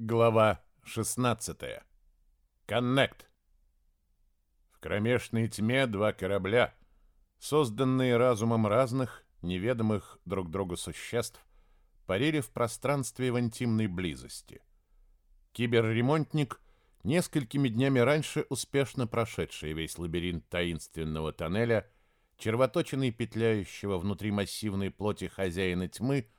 Глава 16. Коннект. В кромешной тьме два корабля, созданные разумом разных, неведомых друг другу существ, парили в пространстве в интимной близости. Киберремонтник, несколькими днями раньше успешно прошедший весь лабиринт таинственного тоннеля, червоточиной петляющего внутри массивной плоти хозяина тьмы,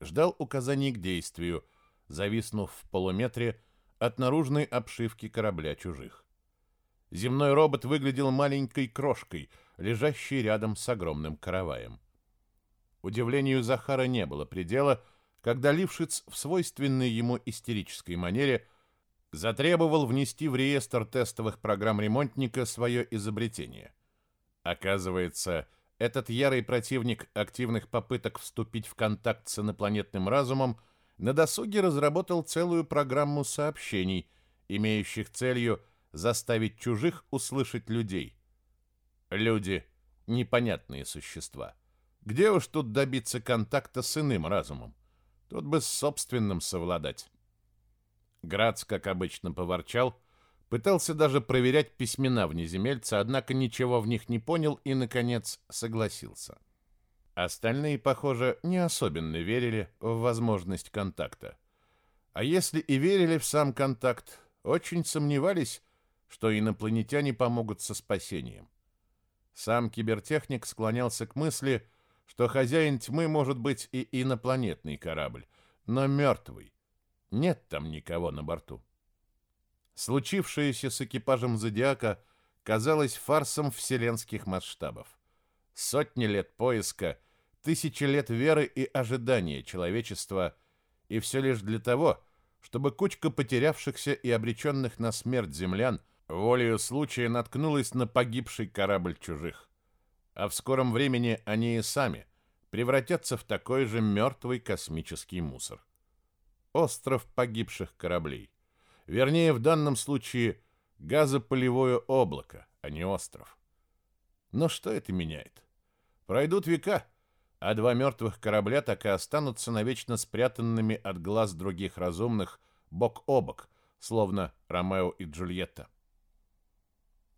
ждал указаний к действию – зависнув в полуметре от наружной обшивки корабля чужих. Земной робот выглядел маленькой крошкой, лежащей рядом с огромным караваем. Удивлению Захара не было предела, когда Лившиц в свойственной ему истерической манере затребовал внести в реестр тестовых программ ремонтника свое изобретение. Оказывается, этот ярый противник активных попыток вступить в контакт с инопланетным разумом – на досуге разработал целую программу сообщений, имеющих целью заставить чужих услышать людей. Люди — непонятные существа. Где уж тут добиться контакта с иным разумом? Тут бы с собственным совладать. Грац, как обычно, поворчал, пытался даже проверять письмена внеземельца, однако ничего в них не понял и, наконец, согласился. — Остальные, похоже, не особенно верили в возможность контакта. А если и верили в сам контакт, очень сомневались, что инопланетяне помогут со спасением. Сам кибертехник склонялся к мысли, что хозяин тьмы может быть и инопланетный корабль, но мертвый. Нет там никого на борту. Случившееся с экипажем «Зодиака» казалось фарсом вселенских масштабов. Сотни лет поиска — тысячи лет веры и ожидания человечества, и все лишь для того, чтобы кучка потерявшихся и обреченных на смерть землян волею случая наткнулась на погибший корабль чужих. А в скором времени они и сами превратятся в такой же мертвый космический мусор. Остров погибших кораблей. Вернее, в данном случае газополевое облако, а не остров. Но что это меняет? Пройдут века — а два мертвых корабля так и останутся навечно спрятанными от глаз других разумных бок о бок, словно Ромео и Джульетта.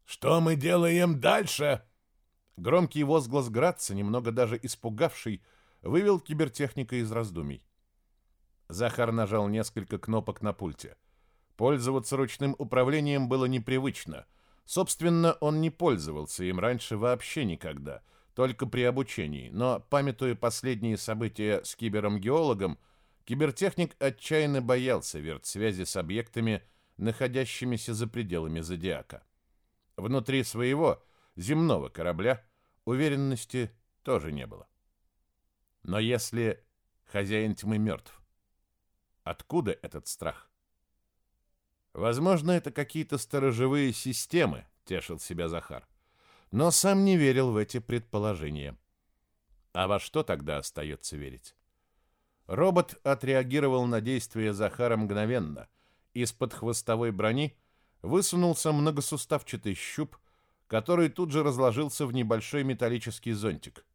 «Что мы делаем дальше?» Громкий возглас Градца, немного даже испугавший, вывел кибертехника из раздумий. Захар нажал несколько кнопок на пульте. Пользоваться ручным управлением было непривычно. Собственно, он не пользовался им раньше вообще никогда — только при обучении, но, памятуя последние события с кибером-геологом, кибертехник отчаянно боялся вертсвязи с объектами, находящимися за пределами зодиака. Внутри своего земного корабля уверенности тоже не было. Но если хозяин тьмы мертв, откуда этот страх? Возможно, это какие-то сторожевые системы, тешил себя Захар но сам не верил в эти предположения. А во что тогда остается верить? Робот отреагировал на действие Захара мгновенно. Из-под хвостовой брони высунулся многосуставчатый щуп, который тут же разложился в небольшой металлический зонтик.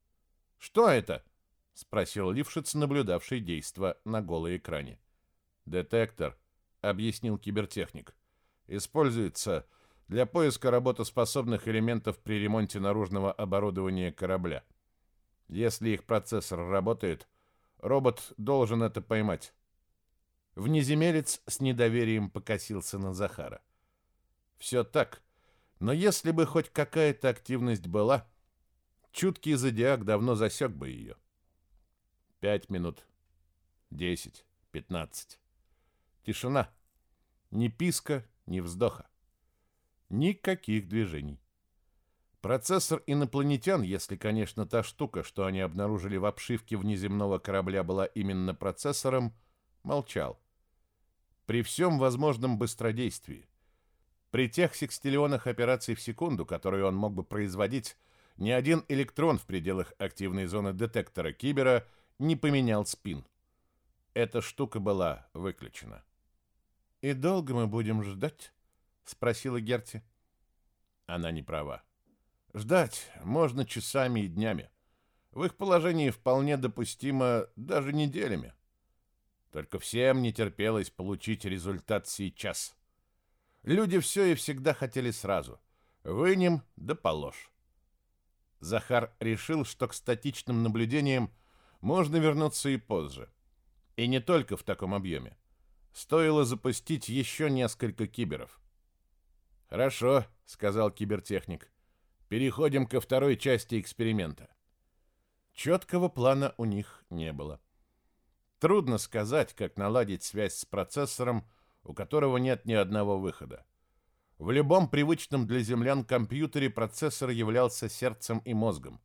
«Что это?» — спросил Лившиц, наблюдавший действо на голой экране. «Детектор», — объяснил кибертехник. «Используется для поиска работоспособных элементов при ремонте наружного оборудования корабля. Если их процессор работает, робот должен это поймать. Внеземелец с недоверием покосился на Захара. Все так, но если бы хоть какая-то активность была, чуткий зодиак давно засек бы ее. Пять минут, десять, пятнадцать. Тишина. Ни писка, ни вздоха. Никаких движений. Процессор инопланетян, если, конечно, та штука, что они обнаружили в обшивке внеземного корабля, была именно процессором, молчал. При всем возможном быстродействии. При тех секстиллионах операций в секунду, которые он мог бы производить, ни один электрон в пределах активной зоны детектора кибера не поменял спин. Эта штука была выключена. «И долго мы будем ждать?» спросила Герти. Она не права. Ждать можно часами и днями. В их положении вполне допустимо даже неделями. Только всем не терпелось получить результат сейчас. Люди все и всегда хотели сразу. Вынем да положь. Захар решил, что к статичным наблюдениям можно вернуться и позже. И не только в таком объеме. Стоило запустить еще несколько киберов. «Хорошо», — сказал кибертехник. «Переходим ко второй части эксперимента». Четкого плана у них не было. Трудно сказать, как наладить связь с процессором, у которого нет ни одного выхода. В любом привычном для землян компьютере процессор являлся сердцем и мозгом,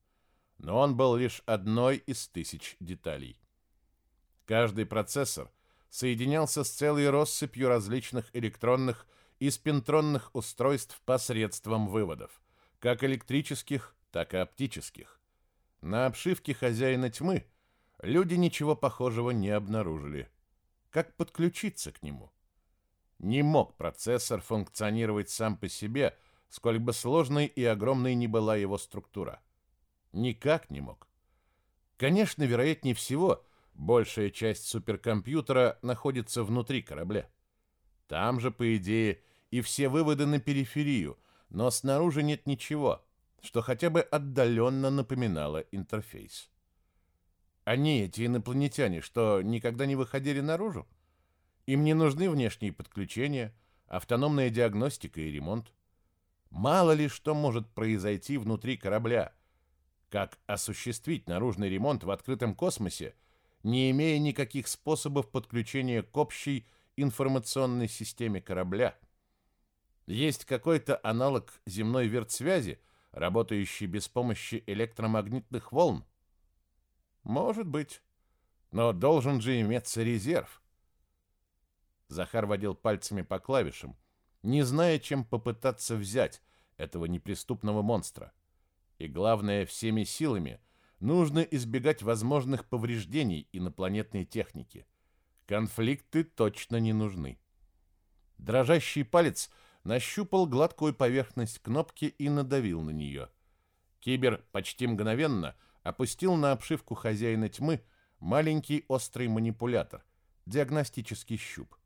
но он был лишь одной из тысяч деталей. Каждый процессор соединялся с целой россыпью различных электронных из пентронных устройств посредством выводов, как электрических, так и оптических. На обшивке хозяина тьмы люди ничего похожего не обнаружили. Как подключиться к нему? Не мог процессор функционировать сам по себе, сколь бы сложной и огромной ни была его структура. Никак не мог. Конечно, вероятнее всего, большая часть суперкомпьютера находится внутри корабля. Там же, по идее, и все выводы на периферию, но снаружи нет ничего, что хотя бы отдаленно напоминало интерфейс. Они, эти инопланетяне, что никогда не выходили наружу? Им не нужны внешние подключения, автономная диагностика и ремонт. Мало ли что может произойти внутри корабля. Как осуществить наружный ремонт в открытом космосе, не имея никаких способов подключения к общей информационной системе корабля – есть какой-то аналог земной вертсвязи, работающий без помощи электромагнитных волн? Может быть. Но должен же иметься резерв. Захар водил пальцами по клавишам, не зная, чем попытаться взять этого неприступного монстра. И главное, всеми силами нужно избегать возможных повреждений инопланетной техники. Конфликты точно не нужны. Дрожащий палец — нащупал гладкую поверхность кнопки и надавил на нее. Кибер почти мгновенно опустил на обшивку хозяина тьмы маленький острый манипулятор, диагностический щуп.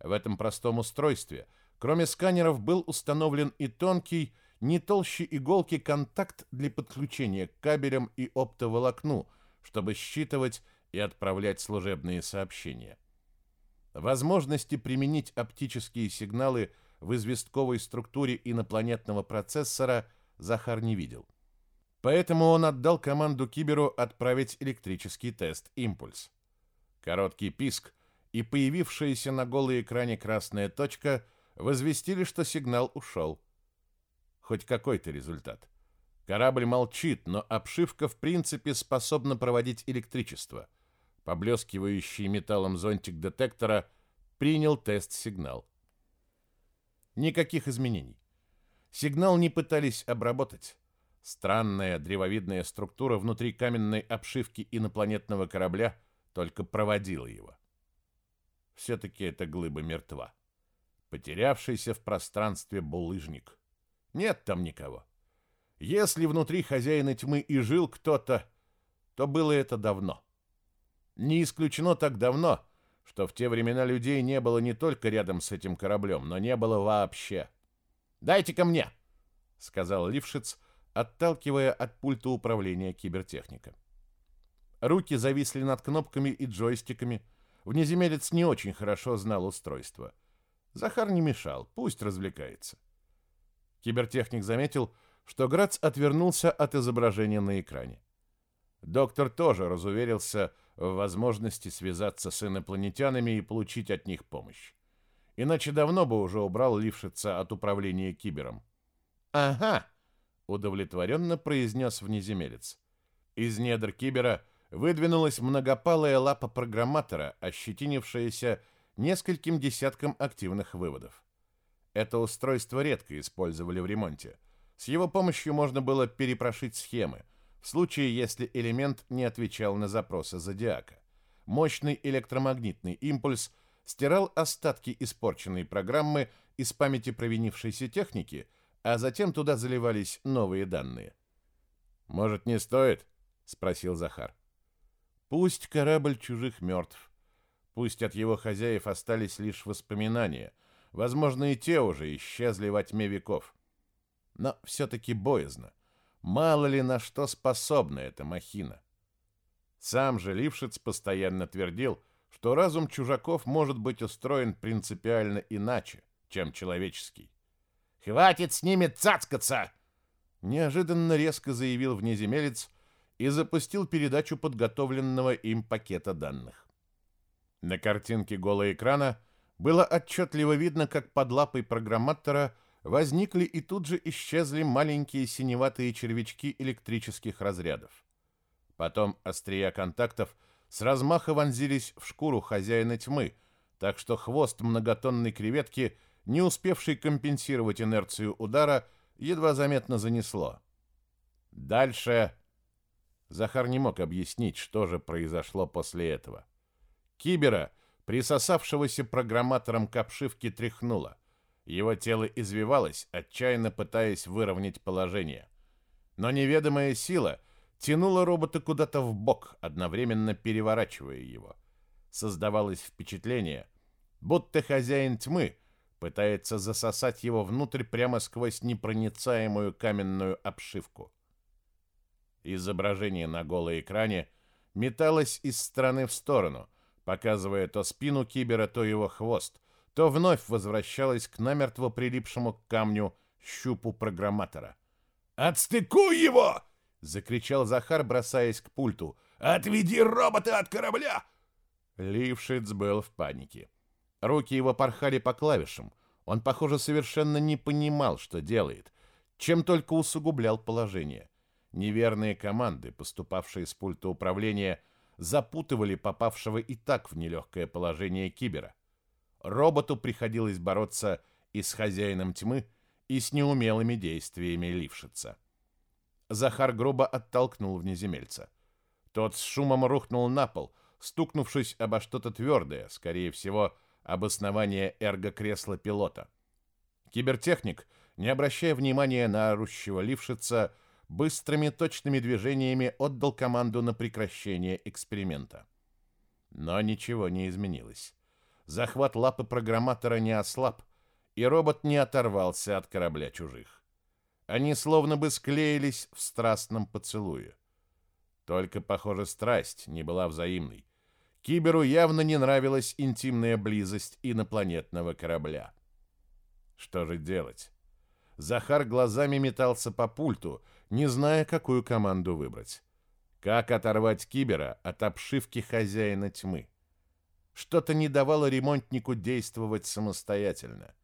В этом простом устройстве, кроме сканеров, был установлен и тонкий, не толще иголки контакт для подключения к кабелям и оптоволокну, чтобы считывать и отправлять служебные сообщения. Возможности применить оптические сигналы – в известковой структуре инопланетного процессора Захар не видел. Поэтому он отдал команду Киберу отправить электрический тест «Импульс». Короткий писк и появившаяся на голой экране красная точка возвестили, что сигнал ушел. Хоть какой-то результат. Корабль молчит, но обшивка в принципе способна проводить электричество. Поблескивающий металлом зонтик детектора принял тест-сигнал. Никаких изменений. Сигнал не пытались обработать. Странная древовидная структура внутри каменной обшивки инопланетного корабля только проводила его. Все-таки эта глыба мертва. Потерявшийся в пространстве булыжник. Нет там никого. Если внутри хозяина тьмы и жил кто-то, то было это давно. Не исключено так давно — что в те времена людей не было не только рядом с этим кораблем, но не было вообще. дайте ко мне!» — сказал Лившиц, отталкивая от пульта управления кибертехника. Руки зависли над кнопками и джойстиками. Внеземелец не очень хорошо знал устройство. Захар не мешал, пусть развлекается. Кибертехник заметил, что Грац отвернулся от изображения на экране. Доктор тоже разуверился, что в возможности связаться с инопланетянами и получить от них помощь. Иначе давно бы уже убрал Лившица от управления кибером. «Ага!» — удовлетворенно произнес внеземелец. Из недр кибера выдвинулась многопалая лапа программатора, ощетинившаяся нескольким десятком активных выводов. Это устройство редко использовали в ремонте. С его помощью можно было перепрошить схемы — в случае, если элемент не отвечал на запросы зодиака. Мощный электромагнитный импульс стирал остатки испорченной программы из памяти провинившейся техники, а затем туда заливались новые данные. «Может, не стоит?» — спросил Захар. «Пусть корабль чужих мертв. Пусть от его хозяев остались лишь воспоминания. Возможно, и те уже исчезли во тьме веков. Но все-таки боязно. Мало ли на что способна эта махина. Сам же Лившиц постоянно твердил, что разум чужаков может быть устроен принципиально иначе, чем человеческий. «Хватит с ними цацкаться!» Неожиданно резко заявил внеземелец и запустил передачу подготовленного им пакета данных. На картинке голого экрана было отчетливо видно, как под лапой программатора – возникли и тут же исчезли маленькие синеватые червячки электрических разрядов. Потом острия контактов с размаха вонзились в шкуру хозяина тьмы, так что хвост многотонной креветки, не успевший компенсировать инерцию удара, едва заметно занесло. Дальше... Захар не мог объяснить, что же произошло после этого. Кибера, присосавшегося программатором к обшивке, тряхнуло — его тело извивалось, отчаянно пытаясь выровнять положение. Но неведомая сила тянула робота куда-то в бок, одновременно переворачивая его. Создавалось впечатление, будто хозяин тьмы пытается засосать его внутрь прямо сквозь непроницаемую каменную обшивку. Изображение на голой экране металось из стороны в сторону, показывая то спину кибера, то его хвост, то вновь возвращалась к намертво прилипшему к камню щупу программатора. «Отстыкуй его!» — закричал Захар, бросаясь к пульту. «Отведи робота от корабля!» Лившиц был в панике. Руки его порхали по клавишам. Он, похоже, совершенно не понимал, что делает, чем только усугублял положение. Неверные команды, поступавшие с пульта управления, запутывали попавшего и так в нелегкое положение кибера роботу приходилось бороться и с хозяином тьмы, и с неумелыми действиями лившица. Захар грубо оттолкнул внеземельца. Тот с шумом рухнул на пол, стукнувшись обо что-то твердое, скорее всего, об основание эргокресла пилота. Кибертехник, не обращая внимания на орущего лившица, быстрыми точными движениями отдал команду на прекращение эксперимента. Но ничего не изменилось захват лапы программатора не ослаб, и робот не оторвался от корабля чужих. Они словно бы склеились в страстном поцелуе. Только, похоже, страсть не была взаимной. Киберу явно не нравилась интимная близость инопланетного корабля. Что же делать? Захар глазами метался по пульту, не зная, какую команду выбрать. Как оторвать кибера от обшивки хозяина тьмы? Что-то не давало ремонтнику действовать самостоятельно.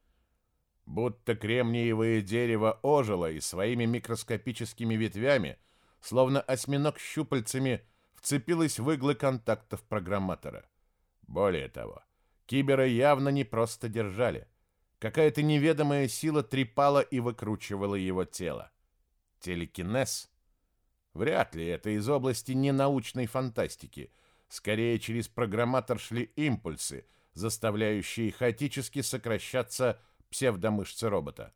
Будто кремниевое дерево ожило и своими микроскопическими ветвями, словно осьминог щупальцами, вцепилось в иглы контактов программатора. Более того, кибера явно не просто держали. Какая-то неведомая сила трепала и выкручивала его тело. Телекинез? Вряд ли это из области ненаучной фантастики — скорее через программатор шли импульсы, заставляющие хаотически сокращаться псевдомышцы робота.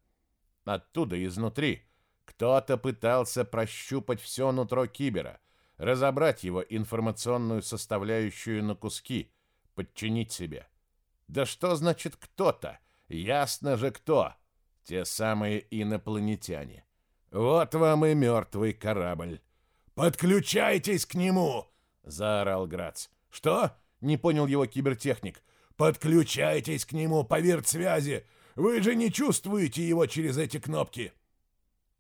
Оттуда, изнутри, кто-то пытался прощупать все нутро кибера, разобрать его информационную составляющую на куски, подчинить себе. Да что значит «кто-то»? Ясно же кто. Те самые инопланетяне. Вот вам и мертвый корабль. «Подключайтесь к нему!» заорал Грац. «Что?» — не понял его кибертехник. «Подключайтесь к нему по виртсвязи! Вы же не чувствуете его через эти кнопки!»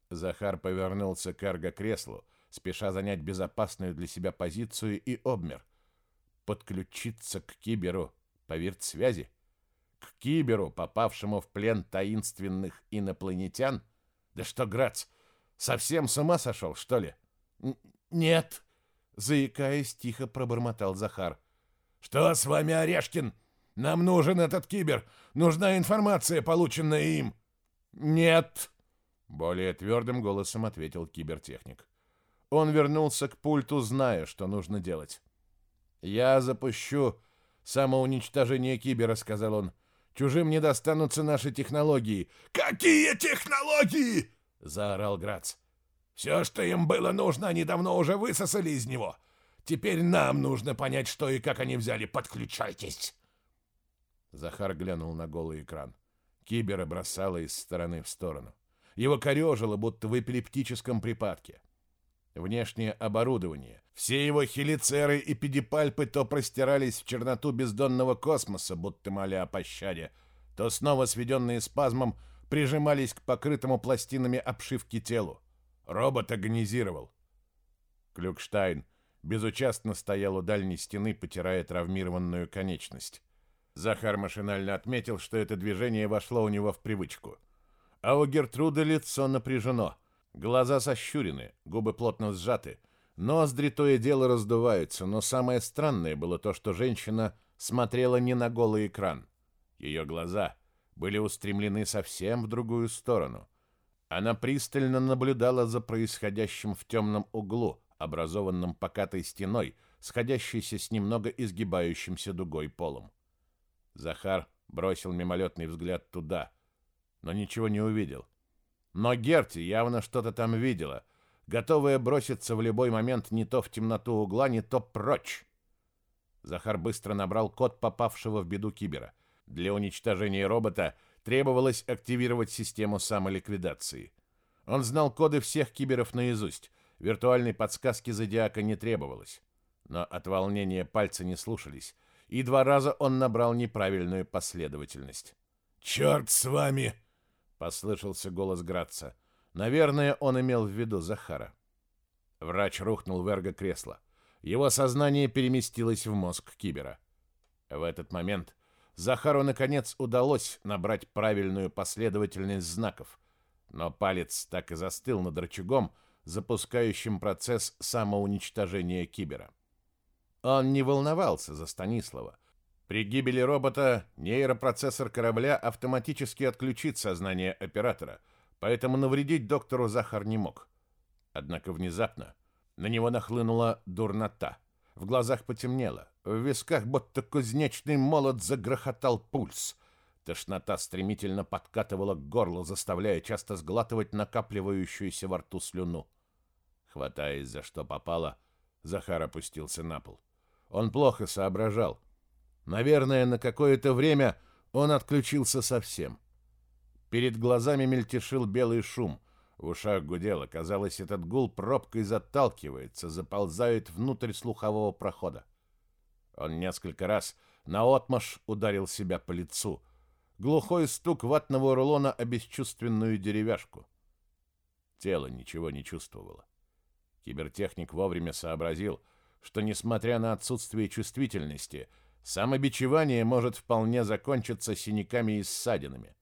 Захар повернулся к эрго-креслу, спеша занять безопасную для себя позицию, и обмер. Подключиться к киберу по виртсвязи? К киберу, попавшему в плен таинственных инопланетян? Да что, Грац, совсем с ума сошел, что ли? «Нет!» Заикаясь, тихо пробормотал Захар. «Что с вами, Орешкин? Нам нужен этот кибер. Нужна информация, полученная им». «Нет!» — более твердым голосом ответил кибертехник. Он вернулся к пульту, зная, что нужно делать. «Я запущу самоуничтожение кибера», — сказал он. «Чужим не достанутся наши технологии». «Какие технологии?» — заорал Грац. Все, что им было нужно, они давно уже высосали из него. Теперь нам нужно понять, что и как они взяли. Подключайтесь!» Захар глянул на голый экран. Кибера бросало из стороны в сторону. Его корежило, будто в эпилептическом припадке. Внешнее оборудование. Все его хелицеры и педипальпы то простирались в черноту бездонного космоса, будто моля о пощаде, то снова сведенные спазмом прижимались к покрытому пластинами обшивки телу. Робот агонизировал. Клюкштайн безучастно стоял у дальней стены, потирая травмированную конечность. Захар машинально отметил, что это движение вошло у него в привычку. А у Гертруда лицо напряжено. Глаза сощурены, губы плотно сжаты. Ноздри то и дело раздуваются, но самое странное было то, что женщина смотрела не на голый экран. Ее глаза были устремлены совсем в другую сторону — она пристально наблюдала за происходящим в темном углу, образованном покатой стеной, сходящейся с немного изгибающимся дугой полом. Захар бросил мимолетный взгляд туда, но ничего не увидел. Но Герти явно что-то там видела, готовая броситься в любой момент не то в темноту угла, не то прочь. Захар быстро набрал код попавшего в беду кибера. Для уничтожения робота — требовалось активировать систему самоликвидации. Он знал коды всех киберов наизусть, виртуальной подсказки Зодиака не требовалось. Но от волнения пальцы не слушались, и два раза он набрал неправильную последовательность. «Черт с вами!» — послышался голос Граца. Наверное, он имел в виду Захара. Врач рухнул в эрго-кресло. Его сознание переместилось в мозг Кибера. В этот момент Захару, наконец, удалось набрать правильную последовательность знаков, но палец так и застыл над рычагом, запускающим процесс самоуничтожения кибера. Он не волновался за Станислава. При гибели робота нейропроцессор корабля автоматически отключит сознание оператора, поэтому навредить доктору Захар не мог. Однако внезапно на него нахлынула дурнота — в глазах потемнело, в висках будто кузнечный молот загрохотал пульс. Тошнота стремительно подкатывала к горлу, заставляя часто сглатывать накапливающуюся во рту слюну. Хватаясь за что попало, Захар опустился на пол. Он плохо соображал. Наверное, на какое-то время он отключился совсем. Перед глазами мельтешил белый шум, в ушах гудело, казалось, этот гул пробкой заталкивается, заползает внутрь слухового прохода. Он несколько раз наотмашь ударил себя по лицу. Глухой стук ватного рулона о бесчувственную деревяшку. Тело ничего не чувствовало. Кибертехник вовремя сообразил, что, несмотря на отсутствие чувствительности, самобичевание может вполне закончиться синяками и ссадинами.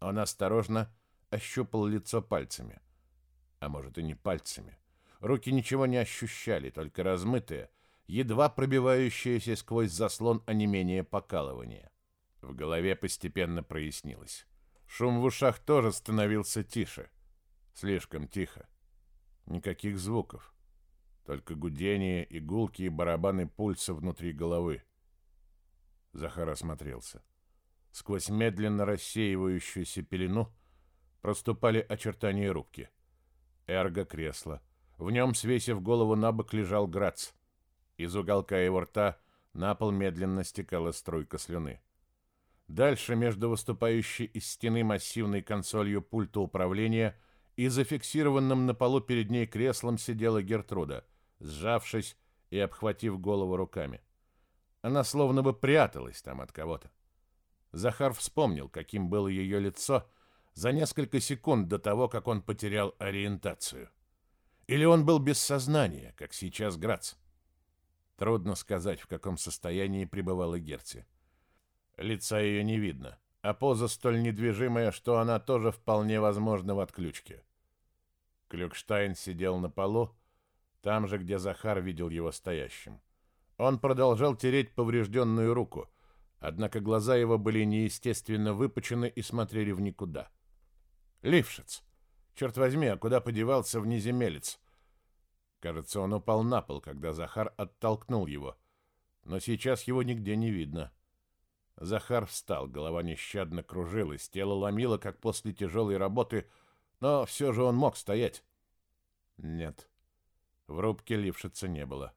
Он осторожно ощупал лицо пальцами. А может и не пальцами. Руки ничего не ощущали, только размытые, едва пробивающиеся сквозь заслон онемения покалывания. В голове постепенно прояснилось. Шум в ушах тоже становился тише. Слишком тихо. Никаких звуков. Только гудение, игулки и барабаны пульса внутри головы. Захар осмотрелся. Сквозь медленно рассеивающуюся пелену проступали очертания рубки. Эрго-кресло. В нем, свесив голову на бок, лежал Грац. Из уголка его рта на пол медленно стекала струйка слюны. Дальше, между выступающей из стены массивной консолью пульта управления и зафиксированным на полу перед ней креслом, сидела Гертруда, сжавшись и обхватив голову руками. Она словно бы пряталась там от кого-то. Захар вспомнил, каким было ее лицо — за несколько секунд до того, как он потерял ориентацию. Или он был без сознания, как сейчас Грац. Трудно сказать, в каком состоянии пребывала Герти. Лица ее не видно, а поза столь недвижимая, что она тоже вполне возможна в отключке. Клюкштайн сидел на полу, там же, где Захар видел его стоящим. Он продолжал тереть поврежденную руку, однако глаза его были неестественно выпучены и смотрели в никуда. — Лившиц. Черт возьми, а куда подевался внеземелец? Кажется, он упал на пол, когда Захар оттолкнул его. Но сейчас его нигде не видно. Захар встал, голова нещадно кружилась, тело ломило, как после тяжелой работы, но все же он мог стоять. Нет, в рубке Лившица не было.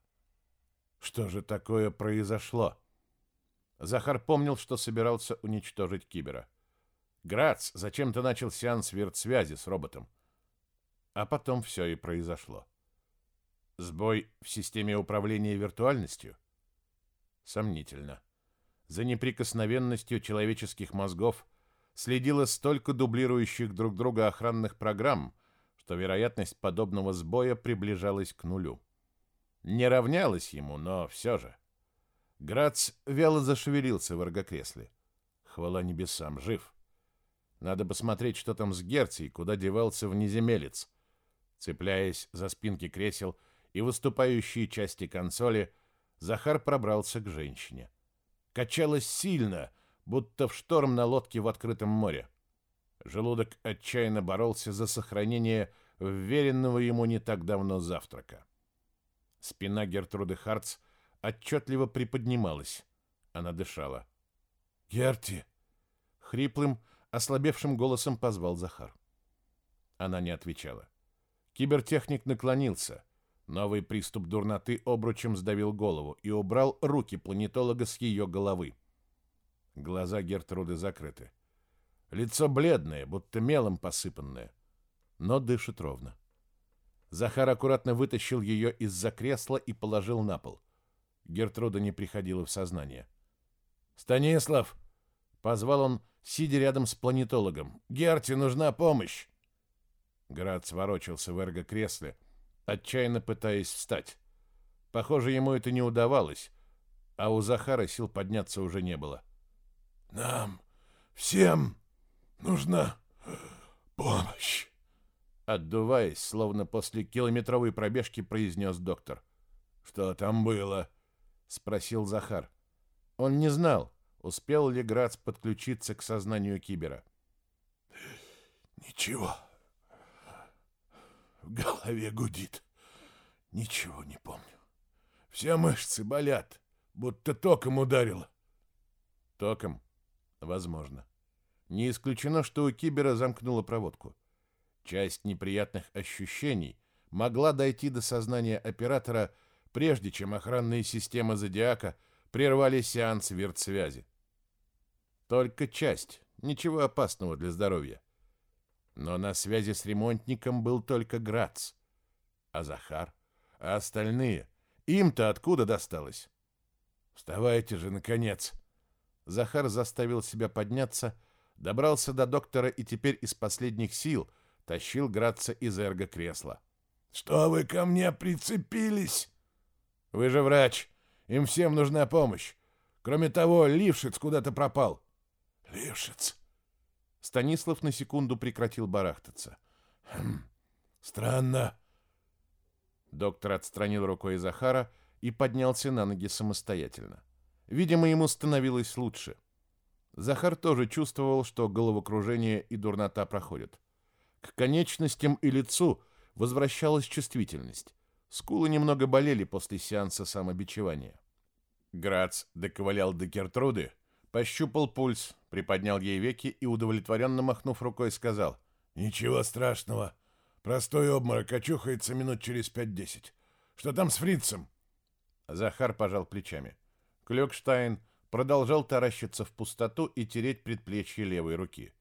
Что же такое произошло? Захар помнил, что собирался уничтожить Кибера. — Грац зачем-то начал сеанс вертсвязи с роботом. А потом все и произошло. Сбой в системе управления виртуальностью? Сомнительно. За неприкосновенностью человеческих мозгов следило столько дублирующих друг друга охранных программ, что вероятность подобного сбоя приближалась к нулю. Не равнялось ему, но все же. Грац вяло зашевелился в эргокресле. Хвала небесам, жив. Надо бы посмотреть, что там с Герцией, куда девался внеземелец. Цепляясь за спинки кресел и выступающие части консоли, Захар пробрался к женщине. Качалось сильно, будто в шторм на лодке в открытом море. Желудок отчаянно боролся за сохранение вверенного ему не так давно завтрака. Спина Гертруды Харц отчетливо приподнималась. Она дышала. «Герти!» Хриплым, ослабевшим голосом позвал Захар. Она не отвечала. Кибертехник наклонился. Новый приступ дурноты обручем сдавил голову и убрал руки планетолога с ее головы. Глаза Гертруды закрыты. Лицо бледное, будто мелом посыпанное, но дышит ровно. Захар аккуратно вытащил ее из-за кресла и положил на пол. Гертруда не приходила в сознание. «Станислав!» — позвал он, — сидя рядом с планетологом. «Герти нужна помощь!» Град сворочился в эрго-кресле, отчаянно пытаясь встать. Похоже, ему это не удавалось, а у Захара сил подняться уже не было. «Нам всем нужна помощь!» Отдуваясь, словно после километровой пробежки, произнес доктор. «Что там было?» — спросил Захар. Он не знал, Успел ли Грац подключиться к сознанию Кибера? «Ничего. В голове гудит. Ничего не помню. Все мышцы болят, будто током ударило». «Током? Возможно. Не исключено, что у Кибера замкнула проводку. Часть неприятных ощущений могла дойти до сознания оператора, прежде чем охранные системы Зодиака прервали сеанс виртсвязи. Только часть, ничего опасного для здоровья. Но на связи с ремонтником был только Грац. А Захар? А остальные? Им-то откуда досталось? «Вставайте же, наконец!» Захар заставил себя подняться, добрался до доктора и теперь из последних сил тащил Граца из эрго-кресла. «Что вы ко мне прицепились?» «Вы же врач. Им всем нужна помощь. Кроме того, Лившиц куда-то пропал. «Вешец!» Станислав на секунду прекратил барахтаться. «Хм, странно!» Доктор отстранил рукой Захара и поднялся на ноги самостоятельно. Видимо, ему становилось лучше. Захар тоже чувствовал, что головокружение и дурнота проходят. К конечностям и лицу возвращалась чувствительность. Скулы немного болели после сеанса самобичевания. Грац доковылял до Кертруды, пощупал пульс, приподнял ей веки и, удовлетворенно махнув рукой, сказал. «Ничего страшного. Простой обморок очухается минут через пять-десять. Что там с фрицем?» Захар пожал плечами. Клёкштайн продолжал таращиться в пустоту и тереть предплечье левой руки.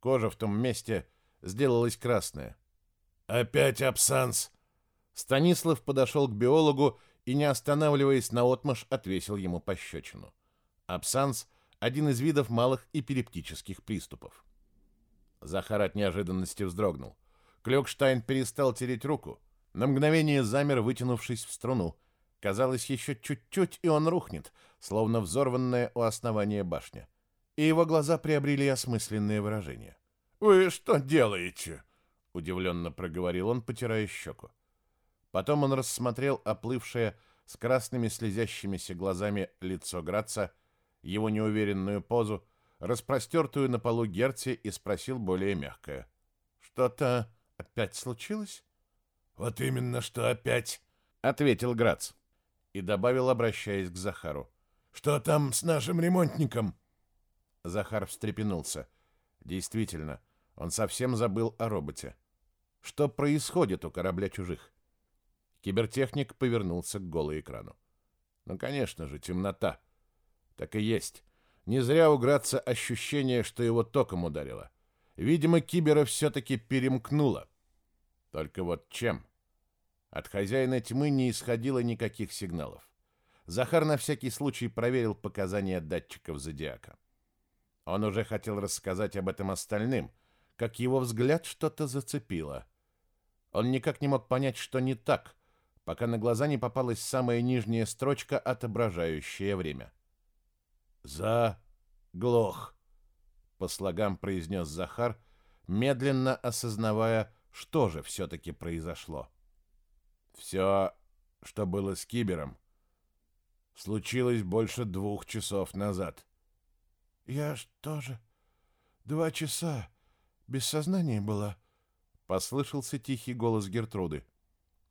Кожа в том месте сделалась красная. «Опять абсанс!» Станислав подошел к биологу и, не останавливаясь на наотмашь, отвесил ему пощечину. Абсанс один из видов малых эпилептических приступов. Захар от неожиданности вздрогнул. Клёкштайн перестал тереть руку. На мгновение замер, вытянувшись в струну. Казалось, еще чуть-чуть, и он рухнет, словно взорванная у основания башня. И его глаза приобрели осмысленное выражение. «Вы что делаете?» — удивленно проговорил он, потирая щеку. Потом он рассмотрел оплывшее с красными слезящимися глазами лицо Граца — его неуверенную позу, распростертую на полу Герти, и спросил более мягкое: «Что-то опять случилось?» «Вот именно, что опять!» — ответил Грац. И добавил, обращаясь к Захару. «Что там с нашим ремонтником?» Захар встрепенулся. Действительно, он совсем забыл о роботе. Что происходит у корабля чужих? Кибертехник повернулся к голой экрану. Ну, конечно же, темнота. Так и есть. Не зря у Граца ощущение, что его током ударило. Видимо, кибера все-таки перемкнуло. Только вот чем? От хозяина тьмы не исходило никаких сигналов. Захар на всякий случай проверил показания датчиков Зодиака. Он уже хотел рассказать об этом остальным, как его взгляд что-то зацепило. Он никак не мог понять, что не так, пока на глаза не попалась самая нижняя строчка, отображающая время. — «Заглох», — по слогам произнес Захар, медленно осознавая, что же все-таки произошло. «Все, что было с Кибером, случилось больше двух часов назад». «Я что же, два часа без сознания была?» — послышался тихий голос Гертруды.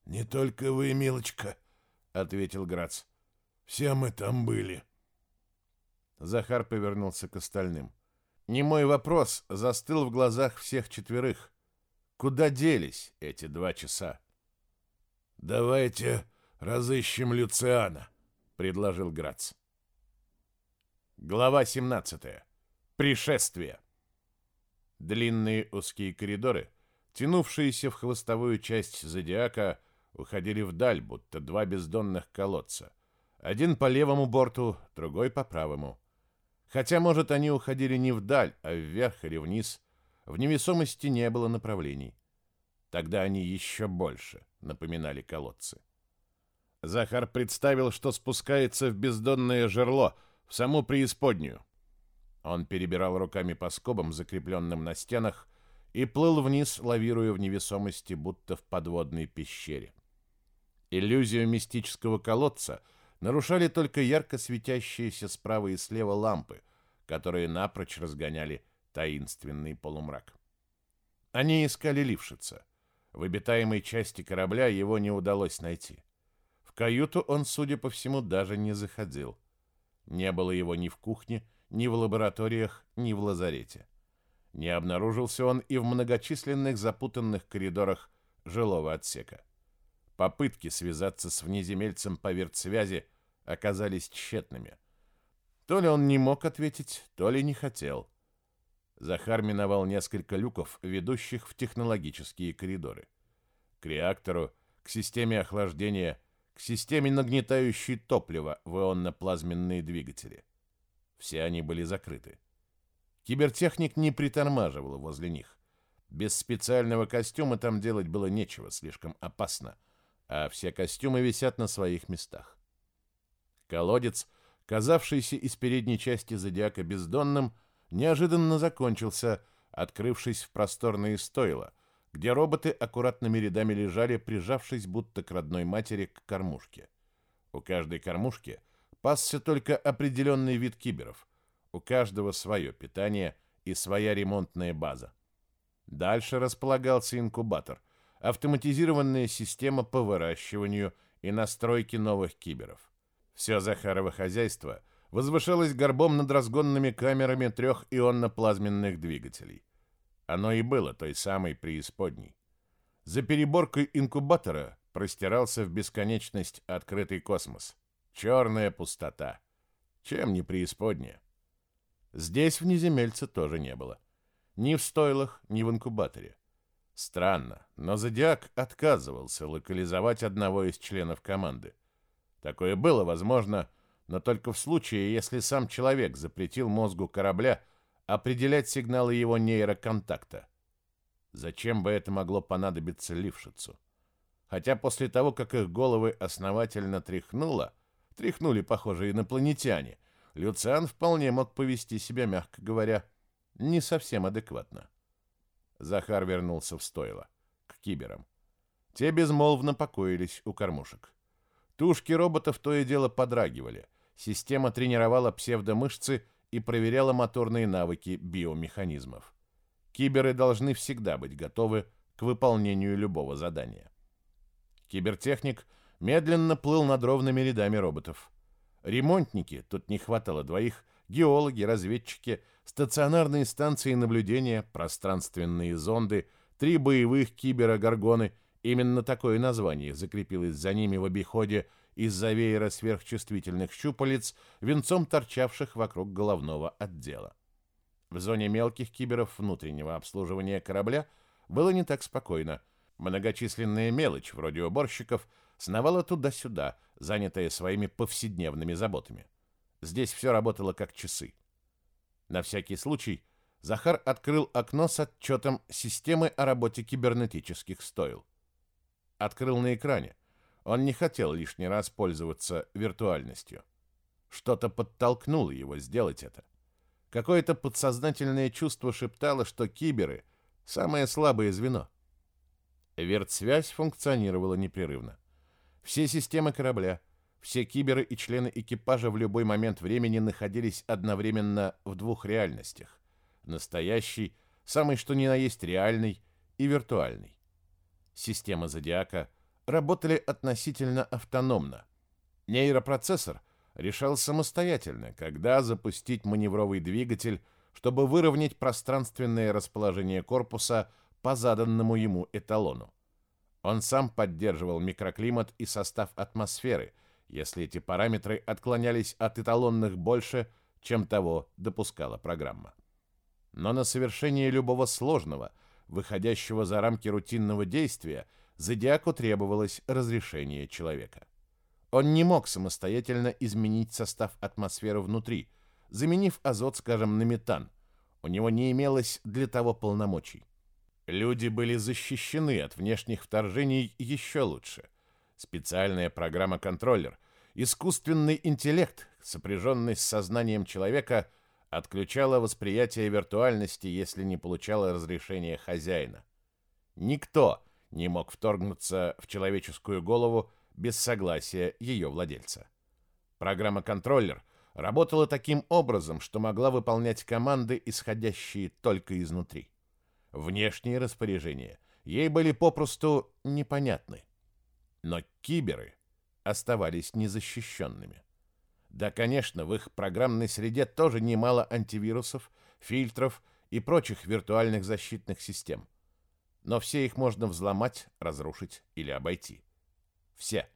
«Не только вы, милочка», — ответил Грац. «Все мы там были». Захар повернулся к остальным. Не мой вопрос застыл в глазах всех четверых. Куда делись эти два часа? «Давайте разыщем Люциана», — предложил Грац. Глава 17. Пришествие. Длинные узкие коридоры, тянувшиеся в хвостовую часть зодиака, уходили вдаль, будто два бездонных колодца. Один по левому борту, другой по правому. Хотя, может, они уходили не вдаль, а вверх или вниз. В невесомости не было направлений. Тогда они еще больше напоминали колодцы. Захар представил, что спускается в бездонное жерло, в саму преисподнюю. Он перебирал руками по скобам, закрепленным на стенах, и плыл вниз, лавируя в невесомости, будто в подводной пещере. Иллюзию мистического колодца — нарушали только ярко светящиеся справа и слева лампы, которые напрочь разгоняли таинственный полумрак. Они искали Лившица. В обитаемой части корабля его не удалось найти. В каюту он, судя по всему, даже не заходил. Не было его ни в кухне, ни в лабораториях, ни в лазарете. Не обнаружился он и в многочисленных запутанных коридорах жилого отсека. Попытки связаться с внеземельцем по вертсвязи оказались тщетными. То ли он не мог ответить, то ли не хотел. Захар миновал несколько люков, ведущих в технологические коридоры. К реактору, к системе охлаждения, к системе нагнетающей топливо в ионно-плазменные двигатели. Все они были закрыты. Кибертехник не притормаживал возле них. Без специального костюма там делать было нечего, слишком опасно. А все костюмы висят на своих местах. Колодец, казавшийся из передней части зодиака бездонным, неожиданно закончился, открывшись в просторные стойла, где роботы аккуратными рядами лежали, прижавшись будто к родной матери к кормушке. У каждой кормушки пасся только определенный вид киберов, у каждого свое питание и своя ремонтная база. Дальше располагался инкубатор, автоматизированная система по выращиванию и настройке новых киберов. Все Захарово хозяйство возвышалось горбом над разгонными камерами трех ионно-плазменных двигателей. Оно и было той самой преисподней. За переборкой инкубатора простирался в бесконечность открытый космос. Черная пустота. Чем не преисподняя? Здесь внеземельца тоже не было. Ни в стойлах, ни в инкубаторе. Странно, но Зодиак отказывался локализовать одного из членов команды. Такое было возможно, но только в случае, если сам человек запретил мозгу корабля определять сигналы его нейроконтакта. Зачем бы это могло понадобиться Лившицу? Хотя после того, как их головы основательно тряхнуло, тряхнули, похоже, инопланетяне, Люциан вполне мог повести себя, мягко говоря, не совсем адекватно. Захар вернулся в стойло, к киберам. Те безмолвно покоились у кормушек. Тушки роботов то и дело подрагивали. Система тренировала псевдомышцы и проверяла моторные навыки биомеханизмов. Киберы должны всегда быть готовы к выполнению любого задания. Кибертехник медленно плыл над ровными рядами роботов. Ремонтники, тут не хватало двоих, геологи, разведчики, стационарные станции наблюдения, пространственные зонды, три боевых кибера-горгоны Именно такое название закрепилось за ними в обиходе из-за веера сверхчувствительных щупалец, венцом торчавших вокруг головного отдела. В зоне мелких киберов внутреннего обслуживания корабля было не так спокойно. Многочисленная мелочь, вроде уборщиков, сновала туда-сюда, занятая своими повседневными заботами. Здесь все работало как часы. На всякий случай Захар открыл окно с отчетом системы о работе кибернетических стоил открыл на экране. Он не хотел лишний раз пользоваться виртуальностью. Что-то подтолкнуло его сделать это. Какое-то подсознательное чувство шептало, что киберы — самое слабое звено. Вертсвязь функционировала непрерывно. Все системы корабля, все киберы и члены экипажа в любой момент времени находились одновременно в двух реальностях. Настоящий, самый что ни на есть реальный и виртуальный система зодиака работали относительно автономно. Нейропроцессор решал самостоятельно, когда запустить маневровый двигатель, чтобы выровнять пространственное расположение корпуса по заданному ему эталону. Он сам поддерживал микроклимат и состав атмосферы, если эти параметры отклонялись от эталонных больше, чем того допускала программа. Но на совершение любого сложного – выходящего за рамки рутинного действия, зодиаку требовалось разрешение человека. Он не мог самостоятельно изменить состав атмосферы внутри, заменив азот, скажем, на метан. У него не имелось для того полномочий. Люди были защищены от внешних вторжений еще лучше. Специальная программа-контроллер, искусственный интеллект, сопряженный с сознанием человека – отключала восприятие виртуальности, если не получала разрешения хозяина. Никто не мог вторгнуться в человеческую голову без согласия ее владельца. Программа-контроллер работала таким образом, что могла выполнять команды, исходящие только изнутри. Внешние распоряжения ей были попросту непонятны. Но киберы оставались незащищенными. Да, конечно, в их программной среде тоже немало антивирусов, фильтров и прочих виртуальных защитных систем. Но все их можно взломать, разрушить или обойти. Все.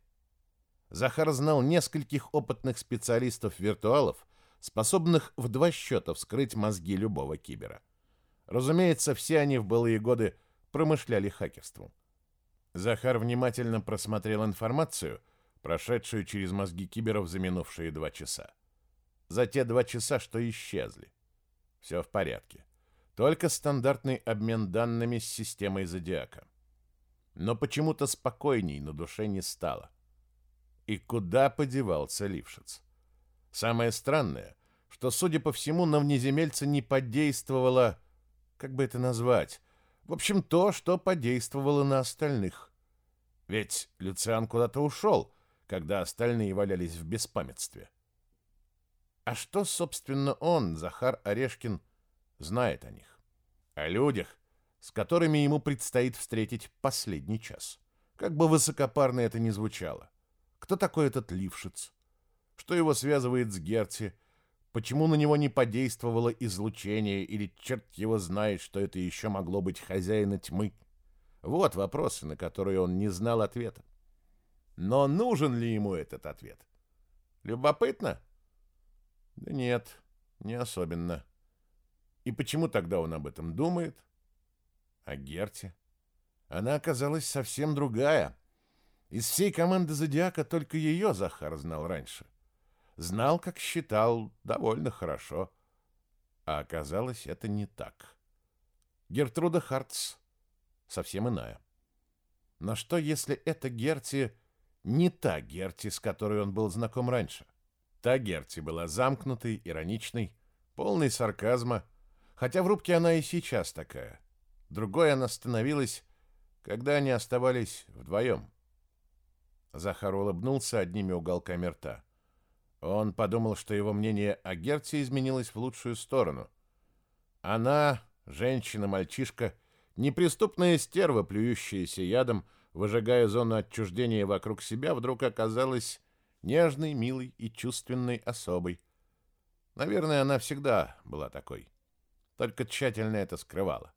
Захар знал нескольких опытных специалистов-виртуалов, способных в два счета вскрыть мозги любого кибера. Разумеется, все они в былые годы промышляли хакерством. Захар внимательно просмотрел информацию – прошедшую через мозги киберов за минувшие два часа. За те два часа, что исчезли. Все в порядке. Только стандартный обмен данными с системой Зодиака. Но почему-то спокойней на душе не стало. И куда подевался Лившиц? Самое странное, что, судя по всему, на внеземельца не подействовало... Как бы это назвать? В общем, то, что подействовало на остальных. Ведь Люциан куда-то ушел, когда остальные валялись в беспамятстве. А что, собственно, он, Захар Орешкин, знает о них? О людях, с которыми ему предстоит встретить последний час. Как бы высокопарно это ни звучало. Кто такой этот Лившиц? Что его связывает с Герти? Почему на него не подействовало излучение, или черт его знает, что это еще могло быть хозяина тьмы? Вот вопросы, на которые он не знал ответа. Но нужен ли ему этот ответ? Любопытно? Да нет, не особенно. И почему тогда он об этом думает? О Герте. Она оказалась совсем другая. Из всей команды Зодиака только ее Захар знал раньше. Знал, как считал, довольно хорошо. А оказалось, это не так. Гертруда Хартс совсем иная. Но что, если это Герти не та Герти, с которой он был знаком раньше. Та Герти была замкнутой, ироничной, полной сарказма, хотя в рубке она и сейчас такая. Другой она становилась, когда они оставались вдвоем. Захар улыбнулся одними уголками рта. Он подумал, что его мнение о Герти изменилось в лучшую сторону. Она, женщина-мальчишка, неприступная стерва, плюющаяся ядом, — выжигая зону отчуждения вокруг себя, вдруг оказалась нежной, милой и чувственной особой. Наверное, она всегда была такой, только тщательно это скрывала.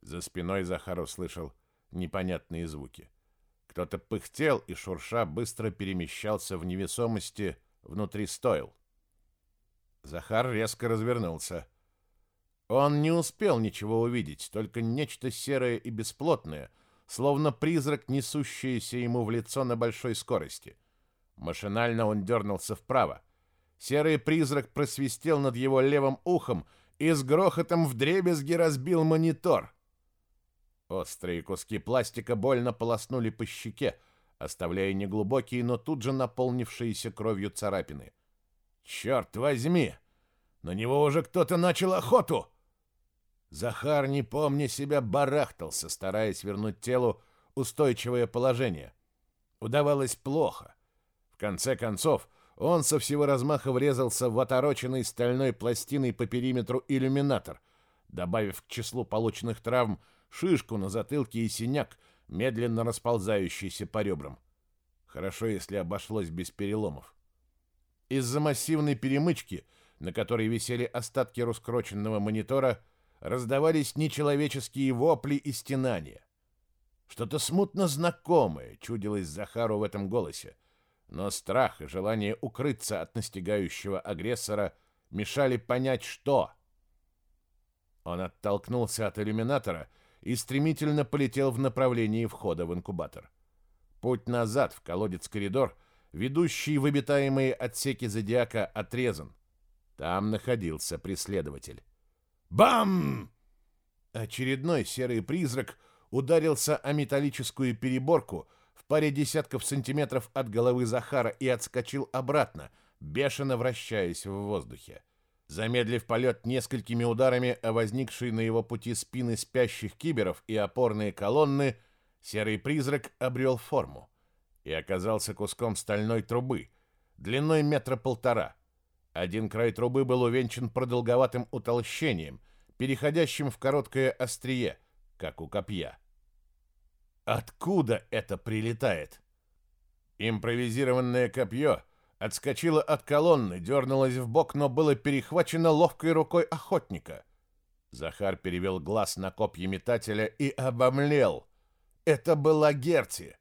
За спиной Захар услышал непонятные звуки. Кто-то пыхтел, и шурша быстро перемещался в невесомости внутри стоил. Захар резко развернулся. Он не успел ничего увидеть, только нечто серое и бесплотное — словно призрак, несущийся ему в лицо на большой скорости. Машинально он дернулся вправо. Серый призрак просвистел над его левым ухом и с грохотом вдребезги разбил монитор. Острые куски пластика больно полоснули по щеке, оставляя неглубокие, но тут же наполнившиеся кровью царапины. «Черт возьми! На него уже кто-то начал охоту!» Захар, не помня себя, барахтался, стараясь вернуть телу устойчивое положение. Удавалось плохо. В конце концов, он со всего размаха врезался в отороченный стальной пластиной по периметру иллюминатор, добавив к числу полученных травм шишку на затылке и синяк, медленно расползающийся по ребрам. Хорошо, если обошлось без переломов. Из-за массивной перемычки, на которой висели остатки раскроченного монитора, раздавались нечеловеческие вопли и стенания. Что-то смутно знакомое чудилось Захару в этом голосе, но страх и желание укрыться от настигающего агрессора мешали понять, что. Он оттолкнулся от иллюминатора и стремительно полетел в направлении входа в инкубатор. Путь назад в колодец-коридор, ведущий в обитаемые отсеки зодиака, отрезан. Там находился преследователь. Бам! Очередной серый призрак ударился о металлическую переборку в паре десятков сантиметров от головы Захара и отскочил обратно, бешено вращаясь в воздухе. Замедлив полет несколькими ударами о возникшие на его пути спины спящих киберов и опорные колонны, серый призрак обрел форму и оказался куском стальной трубы, длиной метра полтора – один край трубы был увенчан продолговатым утолщением, переходящим в короткое острие, как у копья. Откуда это прилетает? Импровизированное копье отскочило от колонны, дернулось в бок, но было перехвачено ловкой рукой охотника. Захар перевел глаз на копье метателя и обомлел. Это была Герти.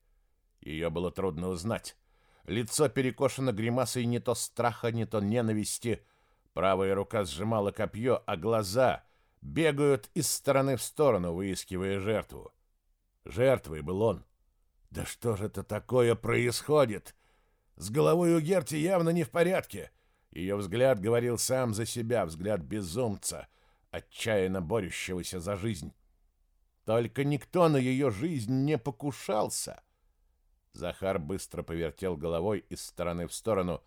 Ее было трудно узнать. Лицо перекошено гримасой не то страха, не то ненависти. Правая рука сжимала копье, а глаза бегают из стороны в сторону, выискивая жертву. Жертвой был он. Да что же это такое происходит? С головой у Герти явно не в порядке. Ее взгляд говорил сам за себя, взгляд безумца, отчаянно борющегося за жизнь. Только никто на ее жизнь не покушался — Захар быстро повертел головой из стороны в сторону,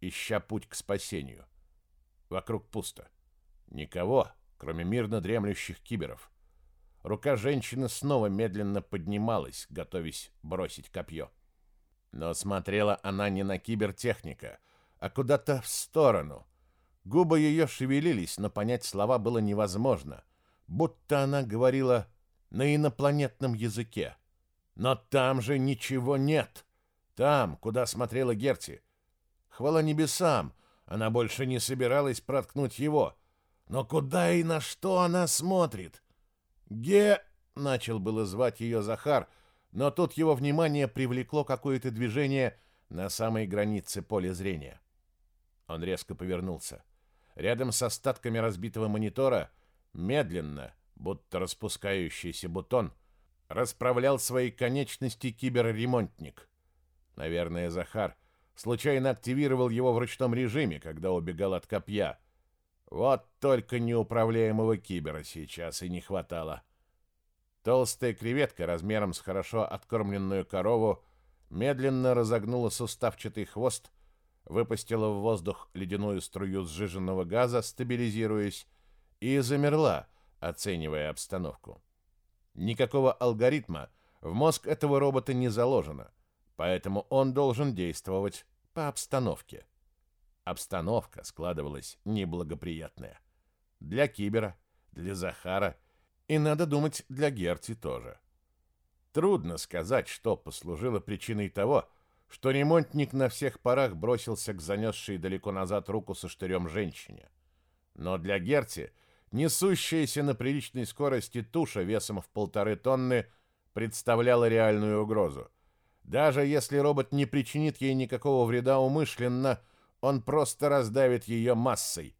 ища путь к спасению. Вокруг пусто. Никого, кроме мирно дремлющих киберов. Рука женщины снова медленно поднималась, готовясь бросить копье. Но смотрела она не на кибертехника, а куда-то в сторону. Губы ее шевелились, но понять слова было невозможно, будто она говорила на инопланетном языке. Но там же ничего нет. Там, куда смотрела Герти. Хвала небесам, она больше не собиралась проткнуть его. Но куда и на что она смотрит? Ге... Начал было звать ее Захар, но тут его внимание привлекло какое-то движение на самой границе поля зрения. Он резко повернулся. Рядом с остатками разбитого монитора, медленно, будто распускающийся бутон, расправлял свои конечности киберремонтник. Наверное, Захар случайно активировал его в ручном режиме, когда убегал от копья. Вот только неуправляемого кибера сейчас и не хватало. Толстая креветка размером с хорошо откормленную корову медленно разогнула суставчатый хвост, выпустила в воздух ледяную струю сжиженного газа, стабилизируясь, и замерла, оценивая обстановку. Никакого алгоритма в мозг этого робота не заложено, поэтому он должен действовать по обстановке. Обстановка складывалась неблагоприятная. Для Кибера, для Захара и, надо думать, для Герти тоже. Трудно сказать, что послужило причиной того, что ремонтник на всех парах бросился к занесшей далеко назад руку со штырем женщине. Но для Герти – Несущаяся на приличной скорости туша весом в полторы тонны представляла реальную угрозу. Даже если робот не причинит ей никакого вреда умышленно, он просто раздавит ее массой.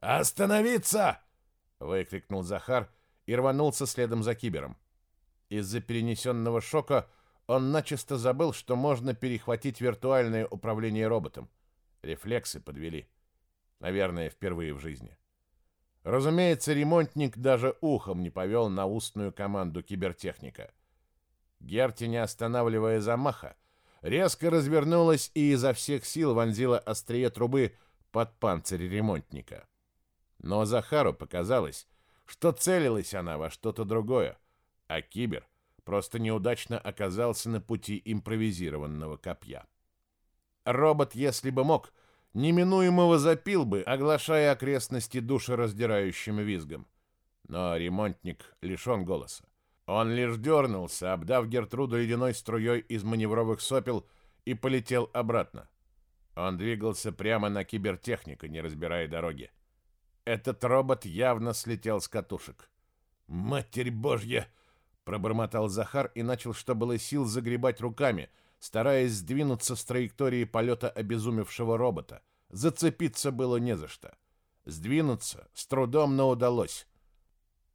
«Остановиться!» — выкрикнул Захар и рванулся следом за кибером. Из-за перенесенного шока он начисто забыл, что можно перехватить виртуальное управление роботом. Рефлексы подвели. Наверное, впервые в жизни. — Разумеется, ремонтник даже ухом не повел на устную команду кибертехника. Герти, не останавливая замаха, резко развернулась и изо всех сил вонзила острие трубы под панцирь ремонтника. Но Захару показалось, что целилась она во что-то другое, а кибер просто неудачно оказался на пути импровизированного копья. Робот, если бы мог, — неминуемого запил бы, оглашая окрестности душераздирающим визгом. Но ремонтник лишен голоса. Он лишь дернулся, обдав Гертруду ледяной струей из маневровых сопел, и полетел обратно. Он двигался прямо на кибертехнику, не разбирая дороги. Этот робот явно слетел с катушек. «Матерь Божья!» — пробормотал Захар и начал, что было сил, загребать руками — стараясь сдвинуться с траектории полета обезумевшего робота. Зацепиться было не за что. Сдвинуться с трудом, но удалось.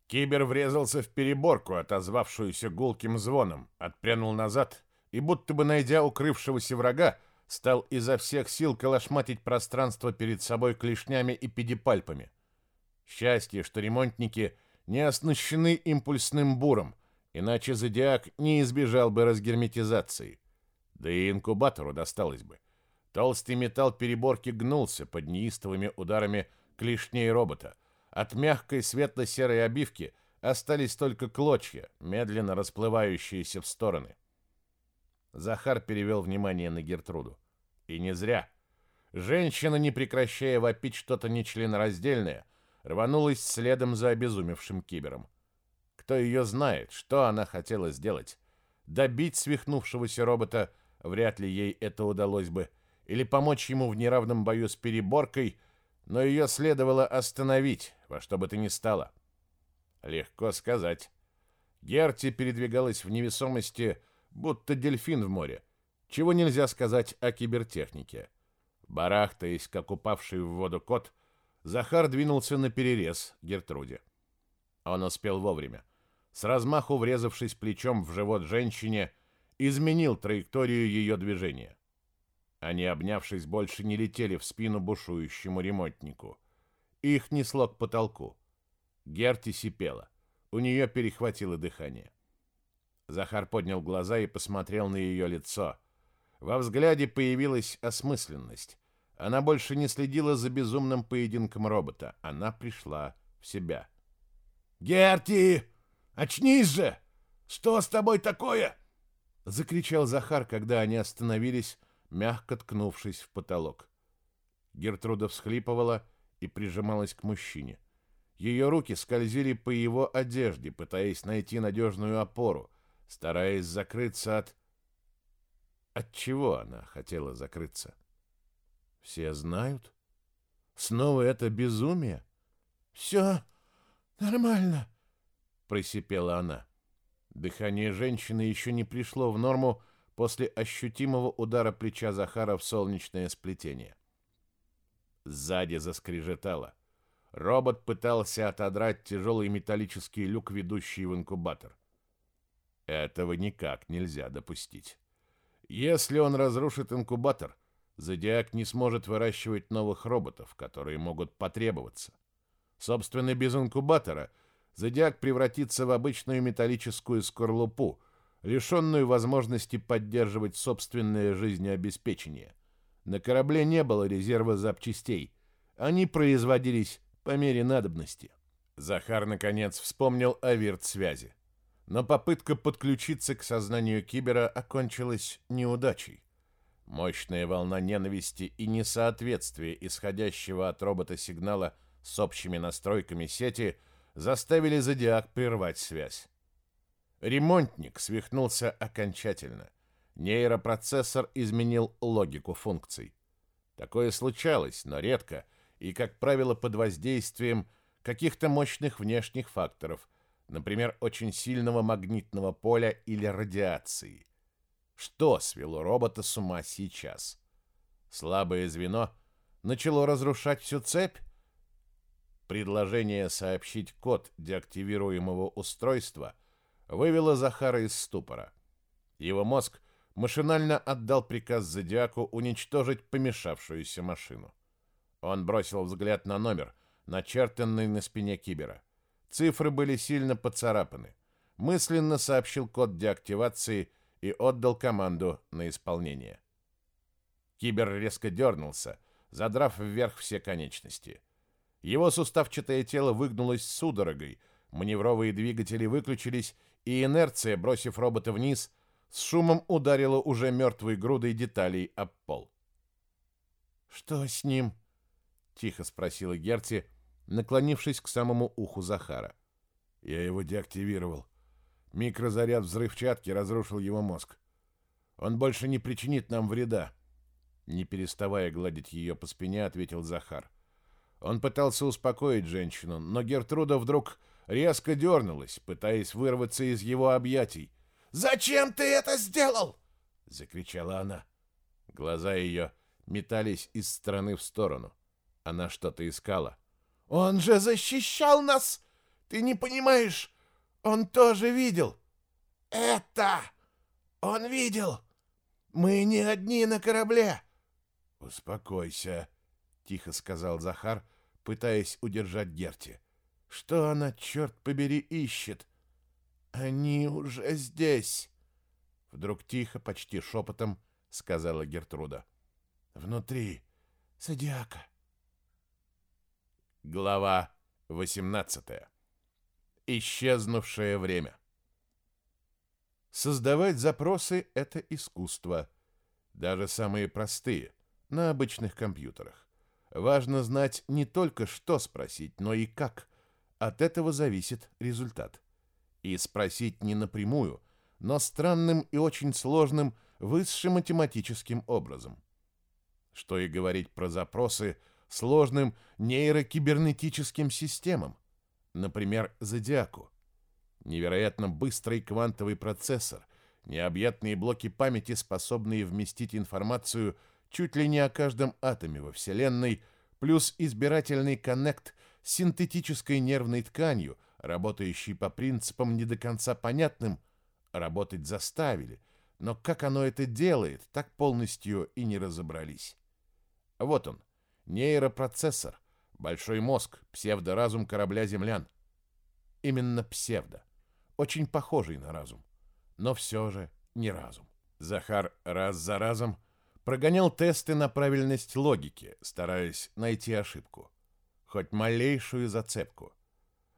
Кибер врезался в переборку, отозвавшуюся гулким звоном, отпрянул назад и, будто бы найдя укрывшегося врага, стал изо всех сил колошматить пространство перед собой клешнями и педипальпами. Счастье, что ремонтники не оснащены импульсным буром, иначе зодиак не избежал бы разгерметизации. Да и инкубатору досталось бы. Толстый металл переборки гнулся под неистовыми ударами клешней робота. От мягкой светло-серой обивки остались только клочья, медленно расплывающиеся в стороны. Захар перевел внимание на Гертруду. И не зря. Женщина, не прекращая вопить что-то нечленораздельное, рванулась следом за обезумевшим кибером. Кто ее знает, что она хотела сделать? Добить свихнувшегося робота – Вряд ли ей это удалось бы. Или помочь ему в неравном бою с переборкой, но ее следовало остановить, во что бы то ни стало. Легко сказать. Герти передвигалась в невесомости, будто дельфин в море, чего нельзя сказать о кибертехнике. Барахтаясь, как упавший в воду кот, Захар двинулся на перерез Гертруде. Он успел вовремя. С размаху врезавшись плечом в живот женщине, изменил траекторию ее движения. Они, обнявшись, больше не летели в спину бушующему ремонтнику. Их несло к потолку. Герти сипела. У нее перехватило дыхание. Захар поднял глаза и посмотрел на ее лицо. Во взгляде появилась осмысленность. Она больше не следила за безумным поединком робота. Она пришла в себя. «Герти! Очнись же! Что с тобой такое?» закричал Захар, когда они остановились, мягко ткнувшись в потолок. Гертруда всхлипывала и прижималась к мужчине. Ее руки скользили по его одежде, пытаясь найти надежную опору, стараясь закрыться от... От чего она хотела закрыться? Все знают? Снова это безумие? «Все нормально», — просипела она. Дыхание женщины еще не пришло в норму после ощутимого удара плеча Захара в солнечное сплетение. Сзади заскрежетало. Робот пытался отодрать тяжелый металлический люк, ведущий в инкубатор. Этого никак нельзя допустить. Если он разрушит инкубатор, Зодиак не сможет выращивать новых роботов, которые могут потребоваться. Собственно, без инкубатора — Зодиак превратится в обычную металлическую скорлупу, лишенную возможности поддерживать собственное жизнеобеспечение. На корабле не было резерва запчастей. Они производились по мере надобности. Захар, наконец, вспомнил о виртсвязи. Но попытка подключиться к сознанию Кибера окончилась неудачей. Мощная волна ненависти и несоответствия исходящего от робота сигнала с общими настройками сети – заставили зодиак прервать связь. Ремонтник свихнулся окончательно. Нейропроцессор изменил логику функций. Такое случалось, но редко и, как правило, под воздействием каких-то мощных внешних факторов, например, очень сильного магнитного поля или радиации. Что свело робота с ума сейчас? Слабое звено начало разрушать всю цепь? Предложение сообщить код деактивируемого устройства вывело Захара из ступора. Его мозг машинально отдал приказ Зодиаку уничтожить помешавшуюся машину. Он бросил взгляд на номер, начертанный на спине Кибера. Цифры были сильно поцарапаны. Мысленно сообщил код деактивации и отдал команду на исполнение. Кибер резко дернулся, задрав вверх все конечности – его суставчатое тело выгнулось судорогой, маневровые двигатели выключились, и инерция, бросив робота вниз, с шумом ударила уже мертвой грудой деталей об пол. «Что с ним?» — тихо спросила Герти, наклонившись к самому уху Захара. «Я его деактивировал. Микрозаряд взрывчатки разрушил его мозг. Он больше не причинит нам вреда», — не переставая гладить ее по спине, ответил Захар. Он пытался успокоить женщину, но Гертруда вдруг резко дернулась, пытаясь вырваться из его объятий. «Зачем ты это сделал?» — закричала она. Глаза ее метались из стороны в сторону. Она что-то искала. «Он же защищал нас! Ты не понимаешь, он тоже видел!» «Это! Он видел! Мы не одни на корабле!» «Успокойся!» — тихо сказал Захар, — пытаясь удержать Герти. «Что она, черт побери, ищет?» «Они уже здесь!» Вдруг тихо, почти шепотом сказала Гертруда. «Внутри Содиака". Глава 18. Исчезнувшее время. Создавать запросы — это искусство. Даже самые простые, на обычных компьютерах. Важно знать не только что спросить, но и как. От этого зависит результат. И спросить не напрямую, но странным и очень сложным высшим математическим образом. Что и говорить про запросы сложным нейрокибернетическим системам, например, зодиаку. Невероятно быстрый квантовый процессор, необъятные блоки памяти, способные вместить информацию – чуть ли не о каждом атоме во Вселенной, плюс избирательный коннект с синтетической нервной тканью, работающей по принципам не до конца понятным, работать заставили, но как оно это делает, так полностью и не разобрались. Вот он, нейропроцессор, большой мозг, псевдоразум корабля землян. Именно псевдо, очень похожий на разум, но все же не разум. Захар раз за разом прогонял тесты на правильность логики, стараясь найти ошибку. Хоть малейшую зацепку.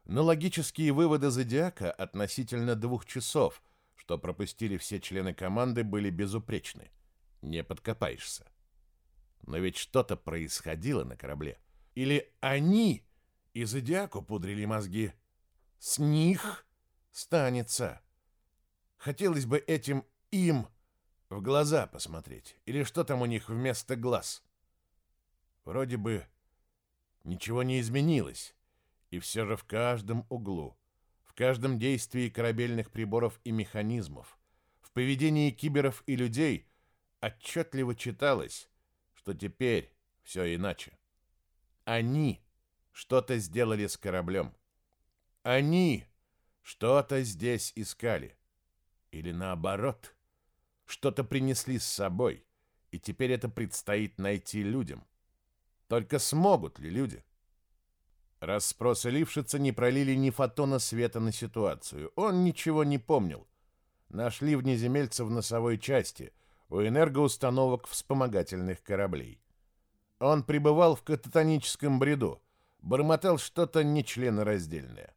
Но логические выводы зодиака относительно двух часов, что пропустили все члены команды, были безупречны. Не подкопаешься. Но ведь что-то происходило на корабле. Или они и зодиаку пудрили мозги. С них станется. Хотелось бы этим им в глаза посмотреть, или что там у них вместо глаз. Вроде бы ничего не изменилось, и все же в каждом углу, в каждом действии корабельных приборов и механизмов, в поведении киберов и людей отчетливо читалось, что теперь все иначе. Они что-то сделали с кораблем. Они что-то здесь искали. Или наоборот – что-то принесли с собой, и теперь это предстоит найти людям. Только смогут ли люди? Расспросы Лившица не пролили ни фотона света на ситуацию. Он ничего не помнил. Нашли внеземельца в носовой части, у энергоустановок вспомогательных кораблей. Он пребывал в кататоническом бреду, бормотал что-то нечленораздельное.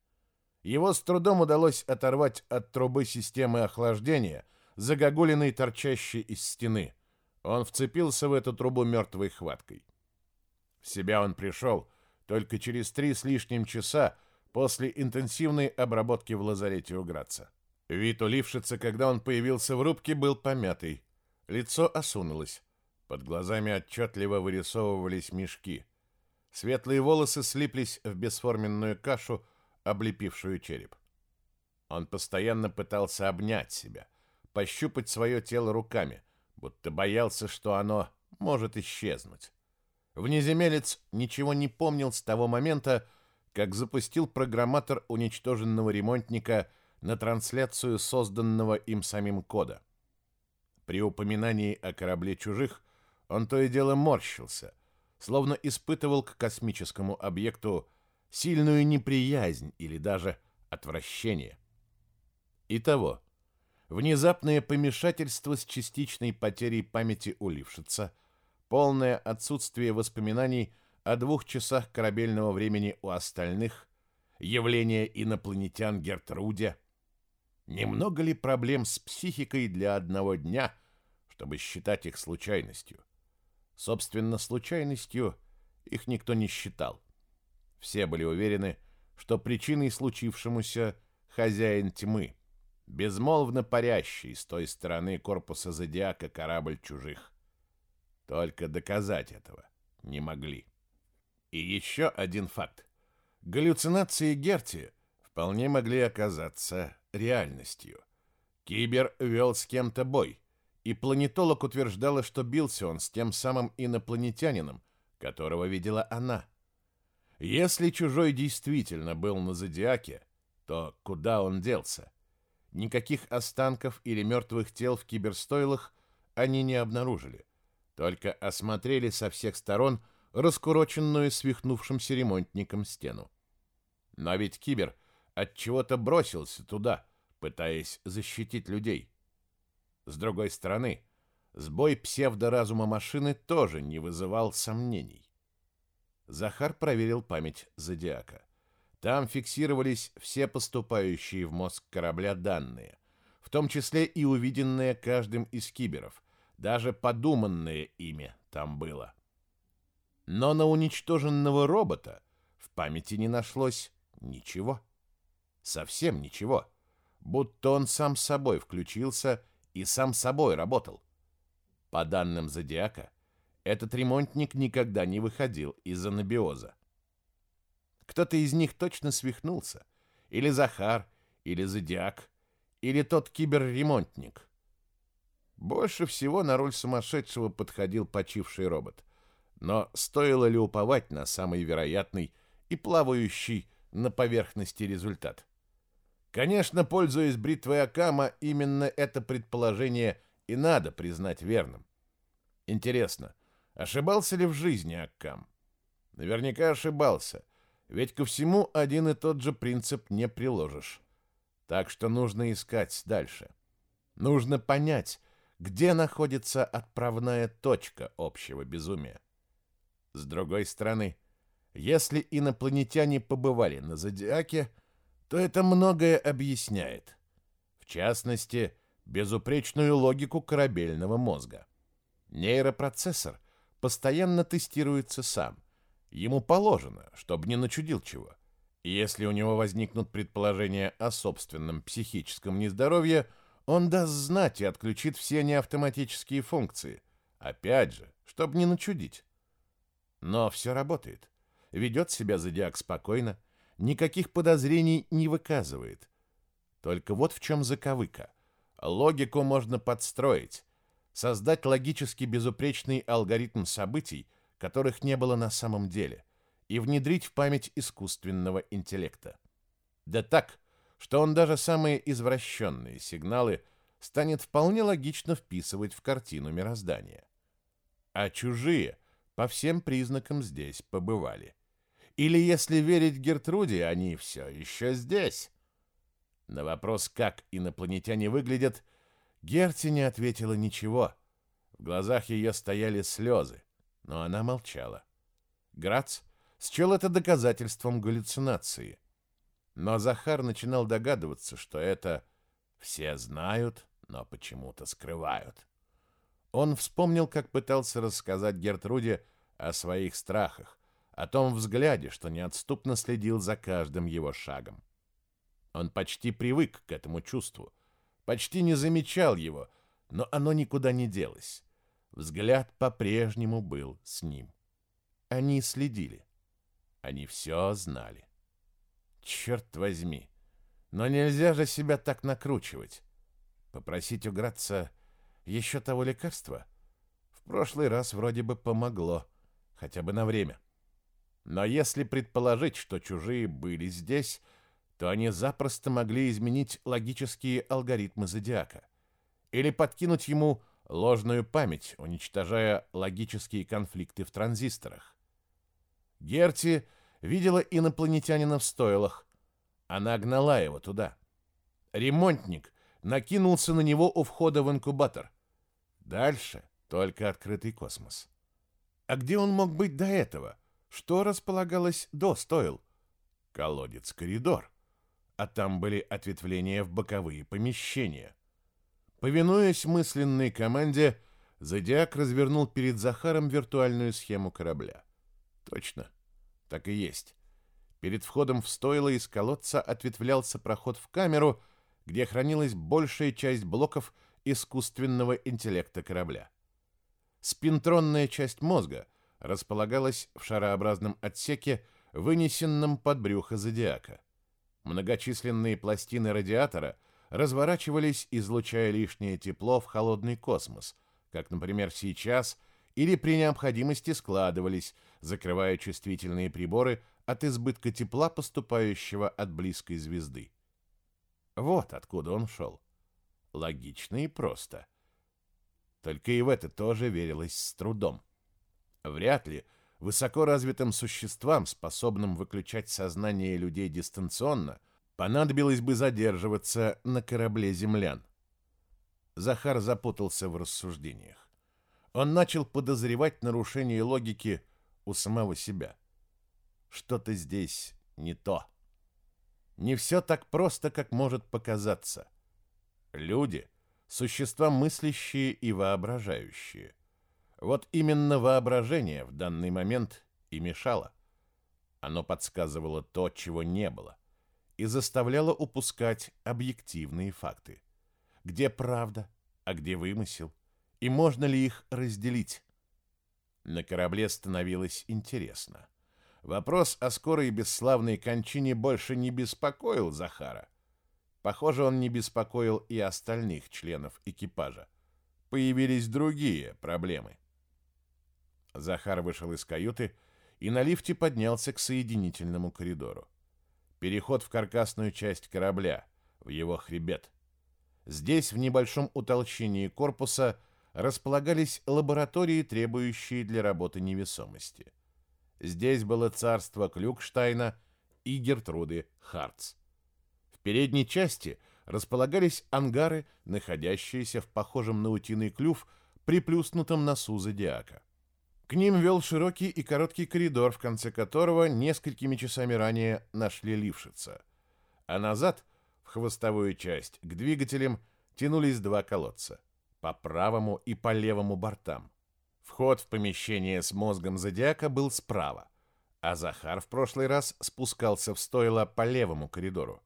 Его с трудом удалось оторвать от трубы системы охлаждения – загогулиной, торчащей из стены. Он вцепился в эту трубу мертвой хваткой. В себя он пришел только через три с лишним часа после интенсивной обработки в лазарете у Граца. Вид у когда он появился в рубке, был помятый. Лицо осунулось. Под глазами отчетливо вырисовывались мешки. Светлые волосы слиплись в бесформенную кашу, облепившую череп. Он постоянно пытался обнять себя — пощупать свое тело руками, будто боялся, что оно может исчезнуть. Внеземелец ничего не помнил с того момента, как запустил программатор уничтоженного ремонтника на трансляцию созданного им самим кода. При упоминании о корабле чужих он то и дело морщился, словно испытывал к космическому объекту сильную неприязнь или даже отвращение. Итого, внезапное помешательство с частичной потерей памяти у Лившица, полное отсутствие воспоминаний о двух часах корабельного времени у остальных, явление инопланетян Гертруде. Немного ли проблем с психикой для одного дня, чтобы считать их случайностью? Собственно, случайностью их никто не считал. Все были уверены, что причиной случившемуся хозяин тьмы – безмолвно парящий с той стороны корпуса зодиака корабль чужих. Только доказать этого не могли. И еще один факт. Галлюцинации Герти вполне могли оказаться реальностью. Кибер вел с кем-то бой, и планетолог утверждала, что бился он с тем самым инопланетянином, которого видела она. Если чужой действительно был на Зодиаке, то куда он делся? — Никаких останков или мертвых тел в киберстойлах они не обнаружили, только осмотрели со всех сторон раскуроченную свихнувшимся ремонтником стену. Но ведь кибер от чего-то бросился туда, пытаясь защитить людей. С другой стороны, сбой псевдоразума машины тоже не вызывал сомнений. Захар проверил память Зодиака. Там фиксировались все поступающие в мозг корабля данные, в том числе и увиденные каждым из киберов, даже подуманное ими там было. Но на уничтоженного робота в памяти не нашлось ничего. Совсем ничего. Будто он сам собой включился и сам собой работал. По данным Зодиака, этот ремонтник никогда не выходил из анабиоза. Кто-то из них точно свихнулся. Или Захар, или Зодиак, или тот киберремонтник. Больше всего на роль сумасшедшего подходил почивший робот. Но стоило ли уповать на самый вероятный и плавающий на поверхности результат? Конечно, пользуясь бритвой Акама, именно это предположение и надо признать верным. Интересно, ошибался ли в жизни Аккам? Наверняка ошибался, ведь ко всему один и тот же принцип не приложишь. Так что нужно искать дальше. Нужно понять, где находится отправная точка общего безумия. С другой стороны, если инопланетяне побывали на Зодиаке, то это многое объясняет. В частности, безупречную логику корабельного мозга. Нейропроцессор постоянно тестируется сам – Ему положено, чтобы не начудил чего. Если у него возникнут предположения о собственном психическом нездоровье, он даст знать и отключит все неавтоматические функции. Опять же, чтобы не начудить. Но все работает. Ведет себя зодиак спокойно, никаких подозрений не выказывает. Только вот в чем заковыка. Логику можно подстроить, создать логически безупречный алгоритм событий, которых не было на самом деле, и внедрить в память искусственного интеллекта. Да так, что он даже самые извращенные сигналы станет вполне логично вписывать в картину мироздания. А чужие по всем признакам здесь побывали. Или, если верить Гертруде, они все еще здесь. На вопрос, как инопланетяне выглядят, Герти не ответила ничего. В глазах ее стояли слезы, но она молчала. Грац счел это доказательством галлюцинации. Но Захар начинал догадываться, что это все знают, но почему-то скрывают. Он вспомнил, как пытался рассказать Гертруде о своих страхах, о том взгляде, что неотступно следил за каждым его шагом. Он почти привык к этому чувству, почти не замечал его, но оно никуда не делось. Взгляд по-прежнему был с ним. Они следили. Они все знали. Черт возьми! Но нельзя же себя так накручивать. Попросить у Граца еще того лекарства? В прошлый раз вроде бы помогло. Хотя бы на время. Но если предположить, что чужие были здесь, то они запросто могли изменить логические алгоритмы Зодиака. Или подкинуть ему ложную память, уничтожая логические конфликты в транзисторах. Герти видела инопланетянина в стойлах. Она гнала его туда. Ремонтник накинулся на него у входа в инкубатор. Дальше только открытый космос. А где он мог быть до этого? Что располагалось до стойл? Колодец-коридор. А там были ответвления в боковые помещения. Повинуясь мысленной команде, Зодиак развернул перед Захаром виртуальную схему корабля. Точно, так и есть. Перед входом в стойло из колодца ответвлялся проход в камеру, где хранилась большая часть блоков искусственного интеллекта корабля. Спинтронная часть мозга располагалась в шарообразном отсеке, вынесенном под брюхо зодиака. Многочисленные пластины радиатора — разворачивались, излучая лишнее тепло в холодный космос, как, например, сейчас, или при необходимости складывались, закрывая чувствительные приборы от избытка тепла, поступающего от близкой звезды. Вот откуда он шел. Логично и просто. Только и в это тоже верилось с трудом. Вряд ли высоко развитым существам, способным выключать сознание людей дистанционно, — понадобилось бы задерживаться на корабле землян. Захар запутался в рассуждениях. Он начал подозревать нарушение логики у самого себя. Что-то здесь не то. Не все так просто, как может показаться. Люди — существа мыслящие и воображающие. Вот именно воображение в данный момент и мешало. Оно подсказывало то, чего не было и заставляла упускать объективные факты. Где правда, а где вымысел, и можно ли их разделить? На корабле становилось интересно. Вопрос о скорой и бесславной кончине больше не беспокоил Захара. Похоже, он не беспокоил и остальных членов экипажа. Появились другие проблемы. Захар вышел из каюты и на лифте поднялся к соединительному коридору. Переход в каркасную часть корабля, в его хребет. Здесь, в небольшом утолщении корпуса, располагались лаборатории, требующие для работы невесомости. Здесь было царство Клюкштайна и Гертруды Харц. В передней части располагались ангары, находящиеся в похожем на утиный клюв приплюснутом носу зодиака. К ним вел широкий и короткий коридор, в конце которого несколькими часами ранее нашли лившица. А назад, в хвостовую часть, к двигателям тянулись два колодца. По правому и по левому бортам. Вход в помещение с мозгом зодиака был справа, а Захар в прошлый раз спускался в стойло по левому коридору.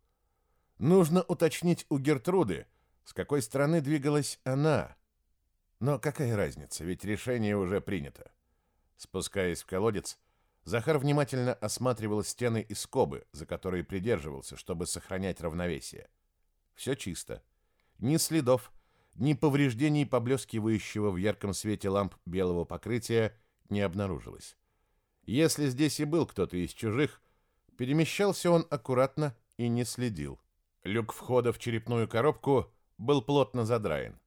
Нужно уточнить у Гертруды, с какой стороны двигалась она. Но какая разница, ведь решение уже принято. Спускаясь в колодец, Захар внимательно осматривал стены и скобы, за которые придерживался, чтобы сохранять равновесие. Все чисто. Ни следов, ни повреждений, поблескивающего в ярком свете ламп белого покрытия, не обнаружилось. Если здесь и был кто-то из чужих, перемещался он аккуратно и не следил. Люк входа в черепную коробку был плотно задраен.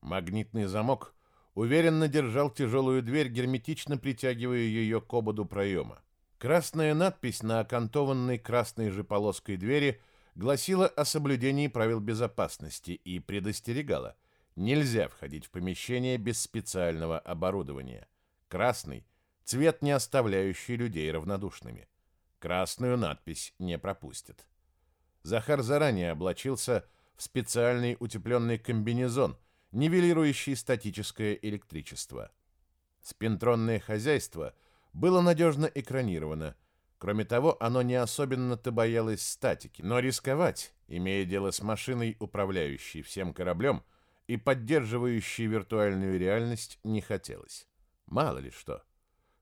Магнитный замок уверенно держал тяжелую дверь, герметично притягивая ее к ободу проема. Красная надпись на окантованной красной же полоской двери гласила о соблюдении правил безопасности и предостерегала. Нельзя входить в помещение без специального оборудования. Красный – цвет, не оставляющий людей равнодушными. Красную надпись не пропустит. Захар заранее облачился в специальный утепленный комбинезон – нивелирующий статическое электричество. Спинтронное хозяйство было надежно экранировано. Кроме того, оно не особенно-то боялось статики, но рисковать, имея дело с машиной, управляющей всем кораблем и поддерживающей виртуальную реальность, не хотелось. Мало ли что.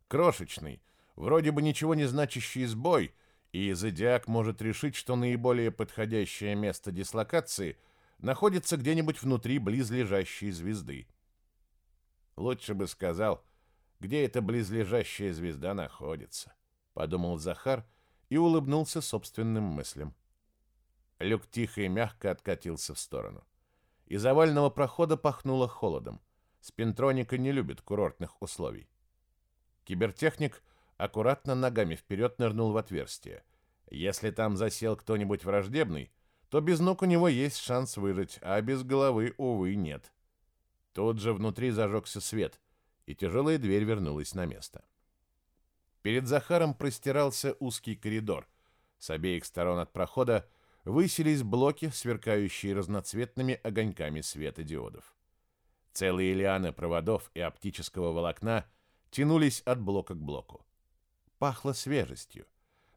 Крошечный, вроде бы ничего не значащий сбой, и Зодиак может решить, что наиболее подходящее место дислокации – находится где-нибудь внутри близлежащей звезды. Лучше бы сказал, где эта близлежащая звезда находится, подумал Захар и улыбнулся собственным мыслям. Люк тихо и мягко откатился в сторону. Из овального прохода пахнуло холодом. Спинтроника не любит курортных условий. Кибертехник аккуратно ногами вперед нырнул в отверстие. Если там засел кто-нибудь враждебный, то без ног у него есть шанс выжить, а без головы, увы, нет. Тут же внутри зажегся свет, и тяжелая дверь вернулась на место. Перед Захаром простирался узкий коридор. С обеих сторон от прохода высились блоки, сверкающие разноцветными огоньками светодиодов. Целые лианы проводов и оптического волокна тянулись от блока к блоку. Пахло свежестью.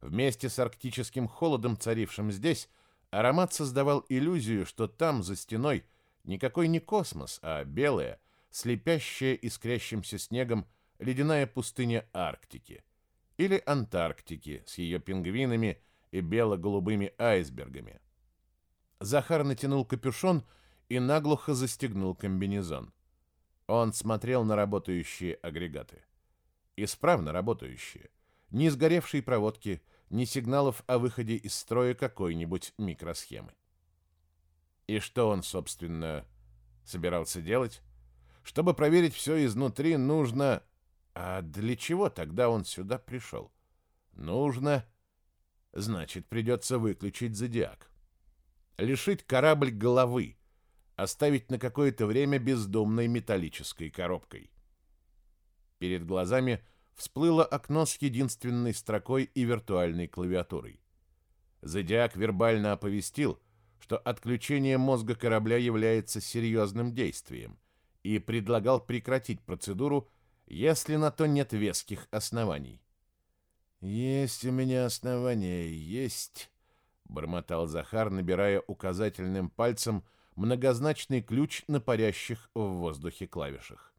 Вместе с арктическим холодом, царившим здесь, Аромат создавал иллюзию, что там, за стеной, никакой не космос, а белая, слепящая искрящимся снегом ледяная пустыня Арктики. Или Антарктики с ее пингвинами и бело-голубыми айсбергами. Захар натянул капюшон и наглухо застегнул комбинезон. Он смотрел на работающие агрегаты. Исправно работающие. Не сгоревшие проводки, ни сигналов о выходе из строя какой-нибудь микросхемы. И что он, собственно, собирался делать? Чтобы проверить все изнутри, нужно... А для чего тогда он сюда пришел? Нужно... Значит, придется выключить зодиак. Лишить корабль головы, оставить на какое-то время бездумной металлической коробкой. Перед глазами всплыло окно с единственной строкой и виртуальной клавиатурой. Зодиак вербально оповестил, что отключение мозга корабля является серьезным действием и предлагал прекратить процедуру, если на то нет веских оснований. «Есть у меня основания, есть», — бормотал Захар, набирая указательным пальцем многозначный ключ на парящих в воздухе клавишах.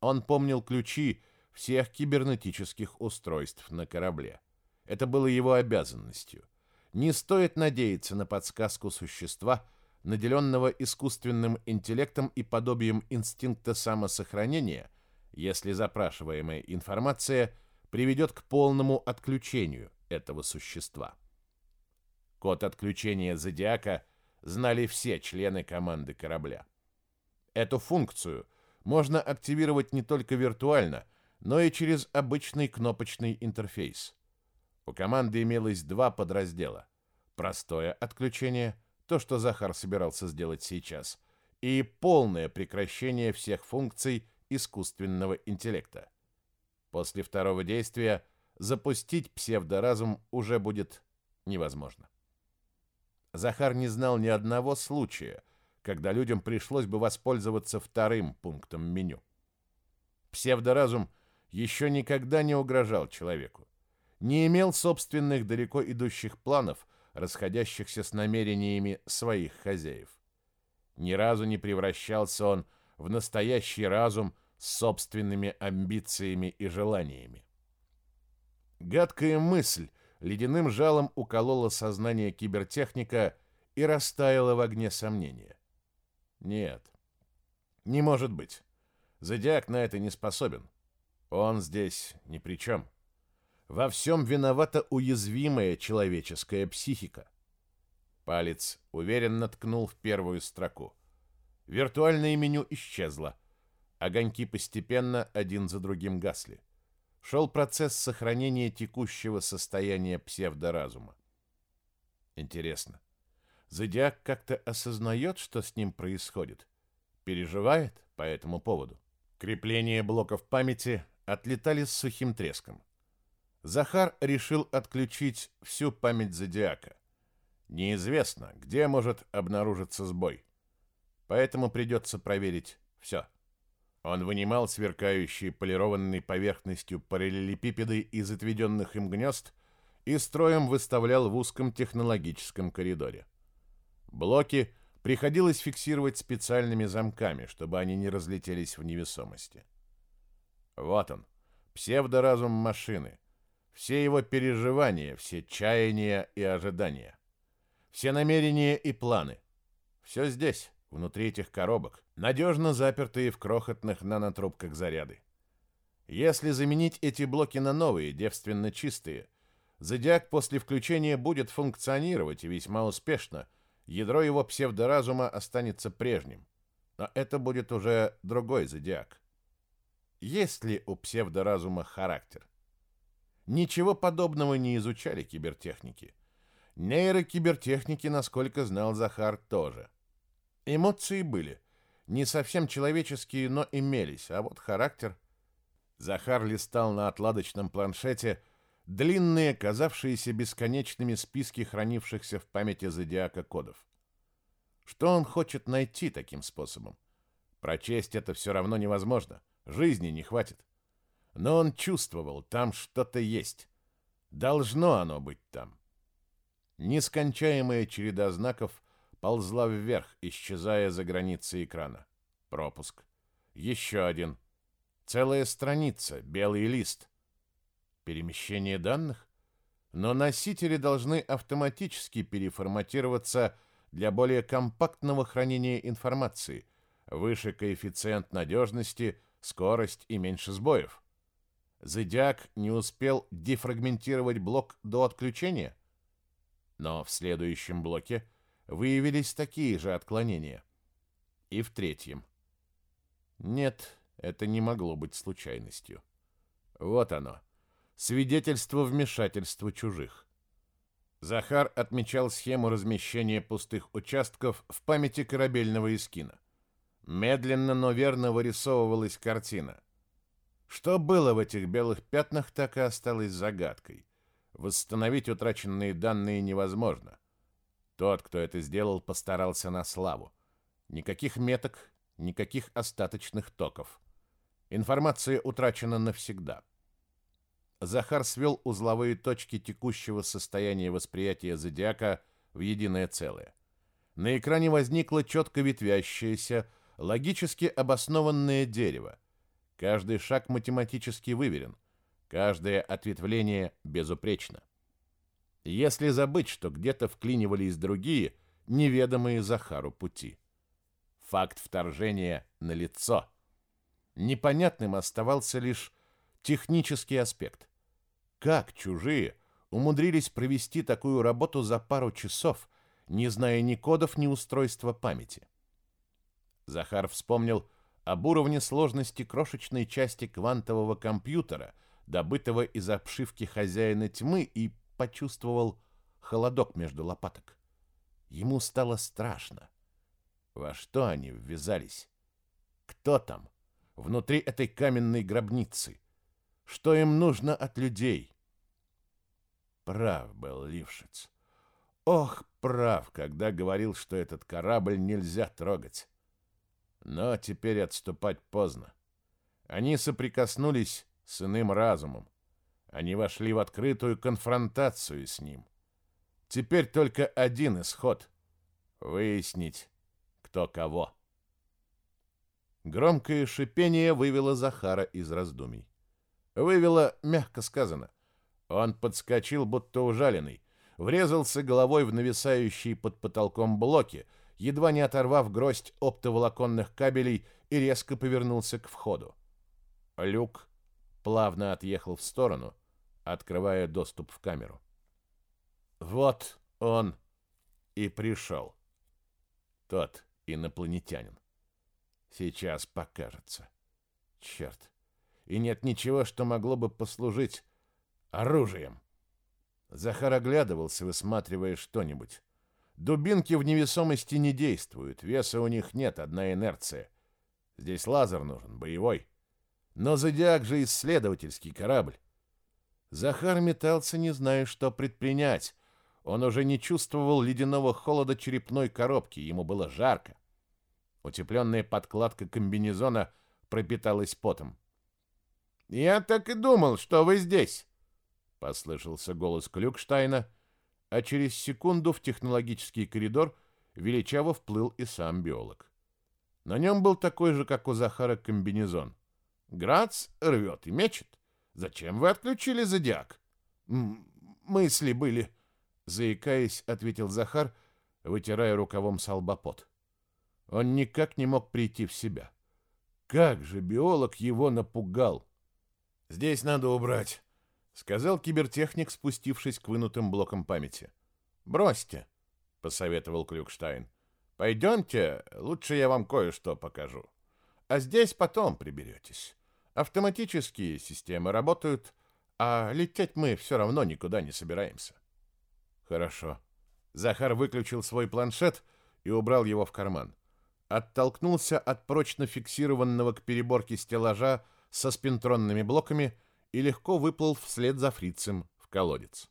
Он помнил ключи, — всех кибернетических устройств на корабле. Это было его обязанностью. Не стоит надеяться на подсказку существа, наделенного искусственным интеллектом и подобием инстинкта самосохранения, если запрашиваемая информация приведет к полному отключению этого существа. Код отключения зодиака знали все члены команды корабля. Эту функцию можно активировать не только виртуально – но и через обычный кнопочный интерфейс. У команды имелось два подраздела. Простое отключение, то, что Захар собирался сделать сейчас, и полное прекращение всех функций искусственного интеллекта. После второго действия запустить псевдоразум уже будет невозможно. Захар не знал ни одного случая, когда людям пришлось бы воспользоваться вторым пунктом меню. Псевдоразум – еще никогда не угрожал человеку, не имел собственных далеко идущих планов, расходящихся с намерениями своих хозяев. Ни разу не превращался он в настоящий разум с собственными амбициями и желаниями. Гадкая мысль ледяным жалом уколола сознание кибертехника и растаяла в огне сомнения. Нет, не может быть. Зодиак на это не способен. Он здесь ни при чем. Во всем виновата уязвимая человеческая психика. Палец уверенно ткнул в первую строку. Виртуальное меню исчезло. Огоньки постепенно один за другим гасли. Шел процесс сохранения текущего состояния псевдоразума. Интересно, Зодиак как-то осознает, что с ним происходит? Переживает по этому поводу? Крепление блоков памяти отлетали с сухим треском. Захар решил отключить всю память зодиака. Неизвестно, где может обнаружиться сбой. Поэтому придется проверить все. Он вынимал сверкающие полированной поверхностью параллелепипеды из отведенных им гнезд и строем выставлял в узком технологическом коридоре. Блоки приходилось фиксировать специальными замками, чтобы они не разлетелись в невесомости. Вот он, псевдоразум машины, все его переживания, все чаяния и ожидания, все намерения и планы. Все здесь, внутри этих коробок, надежно запертые в крохотных нанотрубках заряды. Если заменить эти блоки на новые, девственно чистые, зодиак после включения будет функционировать весьма успешно, ядро его псевдоразума останется прежним. Но это будет уже другой зодиак. Есть ли у псевдоразума характер? Ничего подобного не изучали кибертехники. Нейрокибертехники, насколько знал Захар, тоже. Эмоции были. Не совсем человеческие, но имелись. А вот характер... Захар листал на отладочном планшете длинные, казавшиеся бесконечными списки хранившихся в памяти зодиака кодов. Что он хочет найти таким способом? Прочесть это все равно невозможно. — Жизни не хватит. Но он чувствовал, там что-то есть. Должно оно быть там. Нескончаемая череда знаков ползла вверх, исчезая за границей экрана. Пропуск. Еще один. Целая страница, белый лист. Перемещение данных? Но носители должны автоматически переформатироваться для более компактного хранения информации, выше коэффициент надежности – скорость и меньше сбоев. Зодиак не успел дефрагментировать блок до отключения, но в следующем блоке выявились такие же отклонения. И в третьем. Нет, это не могло быть случайностью. Вот оно. Свидетельство вмешательства чужих. Захар отмечал схему размещения пустых участков в памяти корабельного искина. Медленно, но верно вырисовывалась картина. Что было в этих белых пятнах, так и осталось загадкой. Восстановить утраченные данные невозможно. Тот, кто это сделал, постарался на славу. Никаких меток, никаких остаточных токов. Информация утрачена навсегда. Захар свел узловые точки текущего состояния восприятия зодиака в единое целое. На экране возникла четко ветвящаяся, логически обоснованное дерево. Каждый шаг математически выверен, каждое ответвление безупречно. Если забыть, что где-то вклинивались другие, неведомые Захару пути. Факт вторжения на лицо. Непонятным оставался лишь технический аспект. Как чужие умудрились провести такую работу за пару часов, не зная ни кодов, ни устройства памяти? Захар вспомнил об уровне сложности крошечной части квантового компьютера, добытого из обшивки хозяина тьмы, и почувствовал холодок между лопаток. Ему стало страшно. Во что они ввязались? Кто там? Внутри этой каменной гробницы? Что им нужно от людей? Прав был Лившиц. Ох, прав, когда говорил, что этот корабль нельзя трогать. Но теперь отступать поздно. Они соприкоснулись с иным разумом. Они вошли в открытую конфронтацию с ним. Теперь только один исход — выяснить, кто кого. Громкое шипение вывело Захара из раздумий. Вывело, мягко сказано. Он подскочил, будто ужаленный, врезался головой в нависающие под потолком блоки — едва не оторвав гроздь оптоволоконных кабелей и резко повернулся к входу. Люк плавно отъехал в сторону, открывая доступ в камеру. Вот он и пришел. Тот инопланетянин. Сейчас покажется. Черт. И нет ничего, что могло бы послужить оружием. Захар оглядывался, высматривая что-нибудь. Дубинки в невесомости не действуют, веса у них нет, одна инерция. Здесь лазер нужен, боевой. Но «Зодиак» же исследовательский корабль. Захар метался, не зная, что предпринять. Он уже не чувствовал ледяного холода черепной коробки, ему было жарко. Утепленная подкладка комбинезона пропиталась потом. «Я так и думал, что вы здесь!» — послышался голос Клюкштайна, а через секунду в технологический коридор величаво вплыл и сам биолог. На нем был такой же, как у Захара, комбинезон. «Грац рвет и мечет. Зачем вы отключили зодиак?» «Мысли были», — заикаясь, ответил Захар, вытирая рукавом салбопот. Он никак не мог прийти в себя. Как же биолог его напугал! «Здесь надо убрать», сказал кибертехник, спустившись к вынутым блокам памяти. «Бросьте», — посоветовал Клюкштайн. «Пойдемте, лучше я вам кое-что покажу. А здесь потом приберетесь. Автоматические системы работают, а лететь мы все равно никуда не собираемся». «Хорошо». Захар выключил свой планшет и убрал его в карман. Оттолкнулся от прочно фиксированного к переборке стеллажа со спинтронными блоками — и легко выплыл вслед за фрицем в колодец.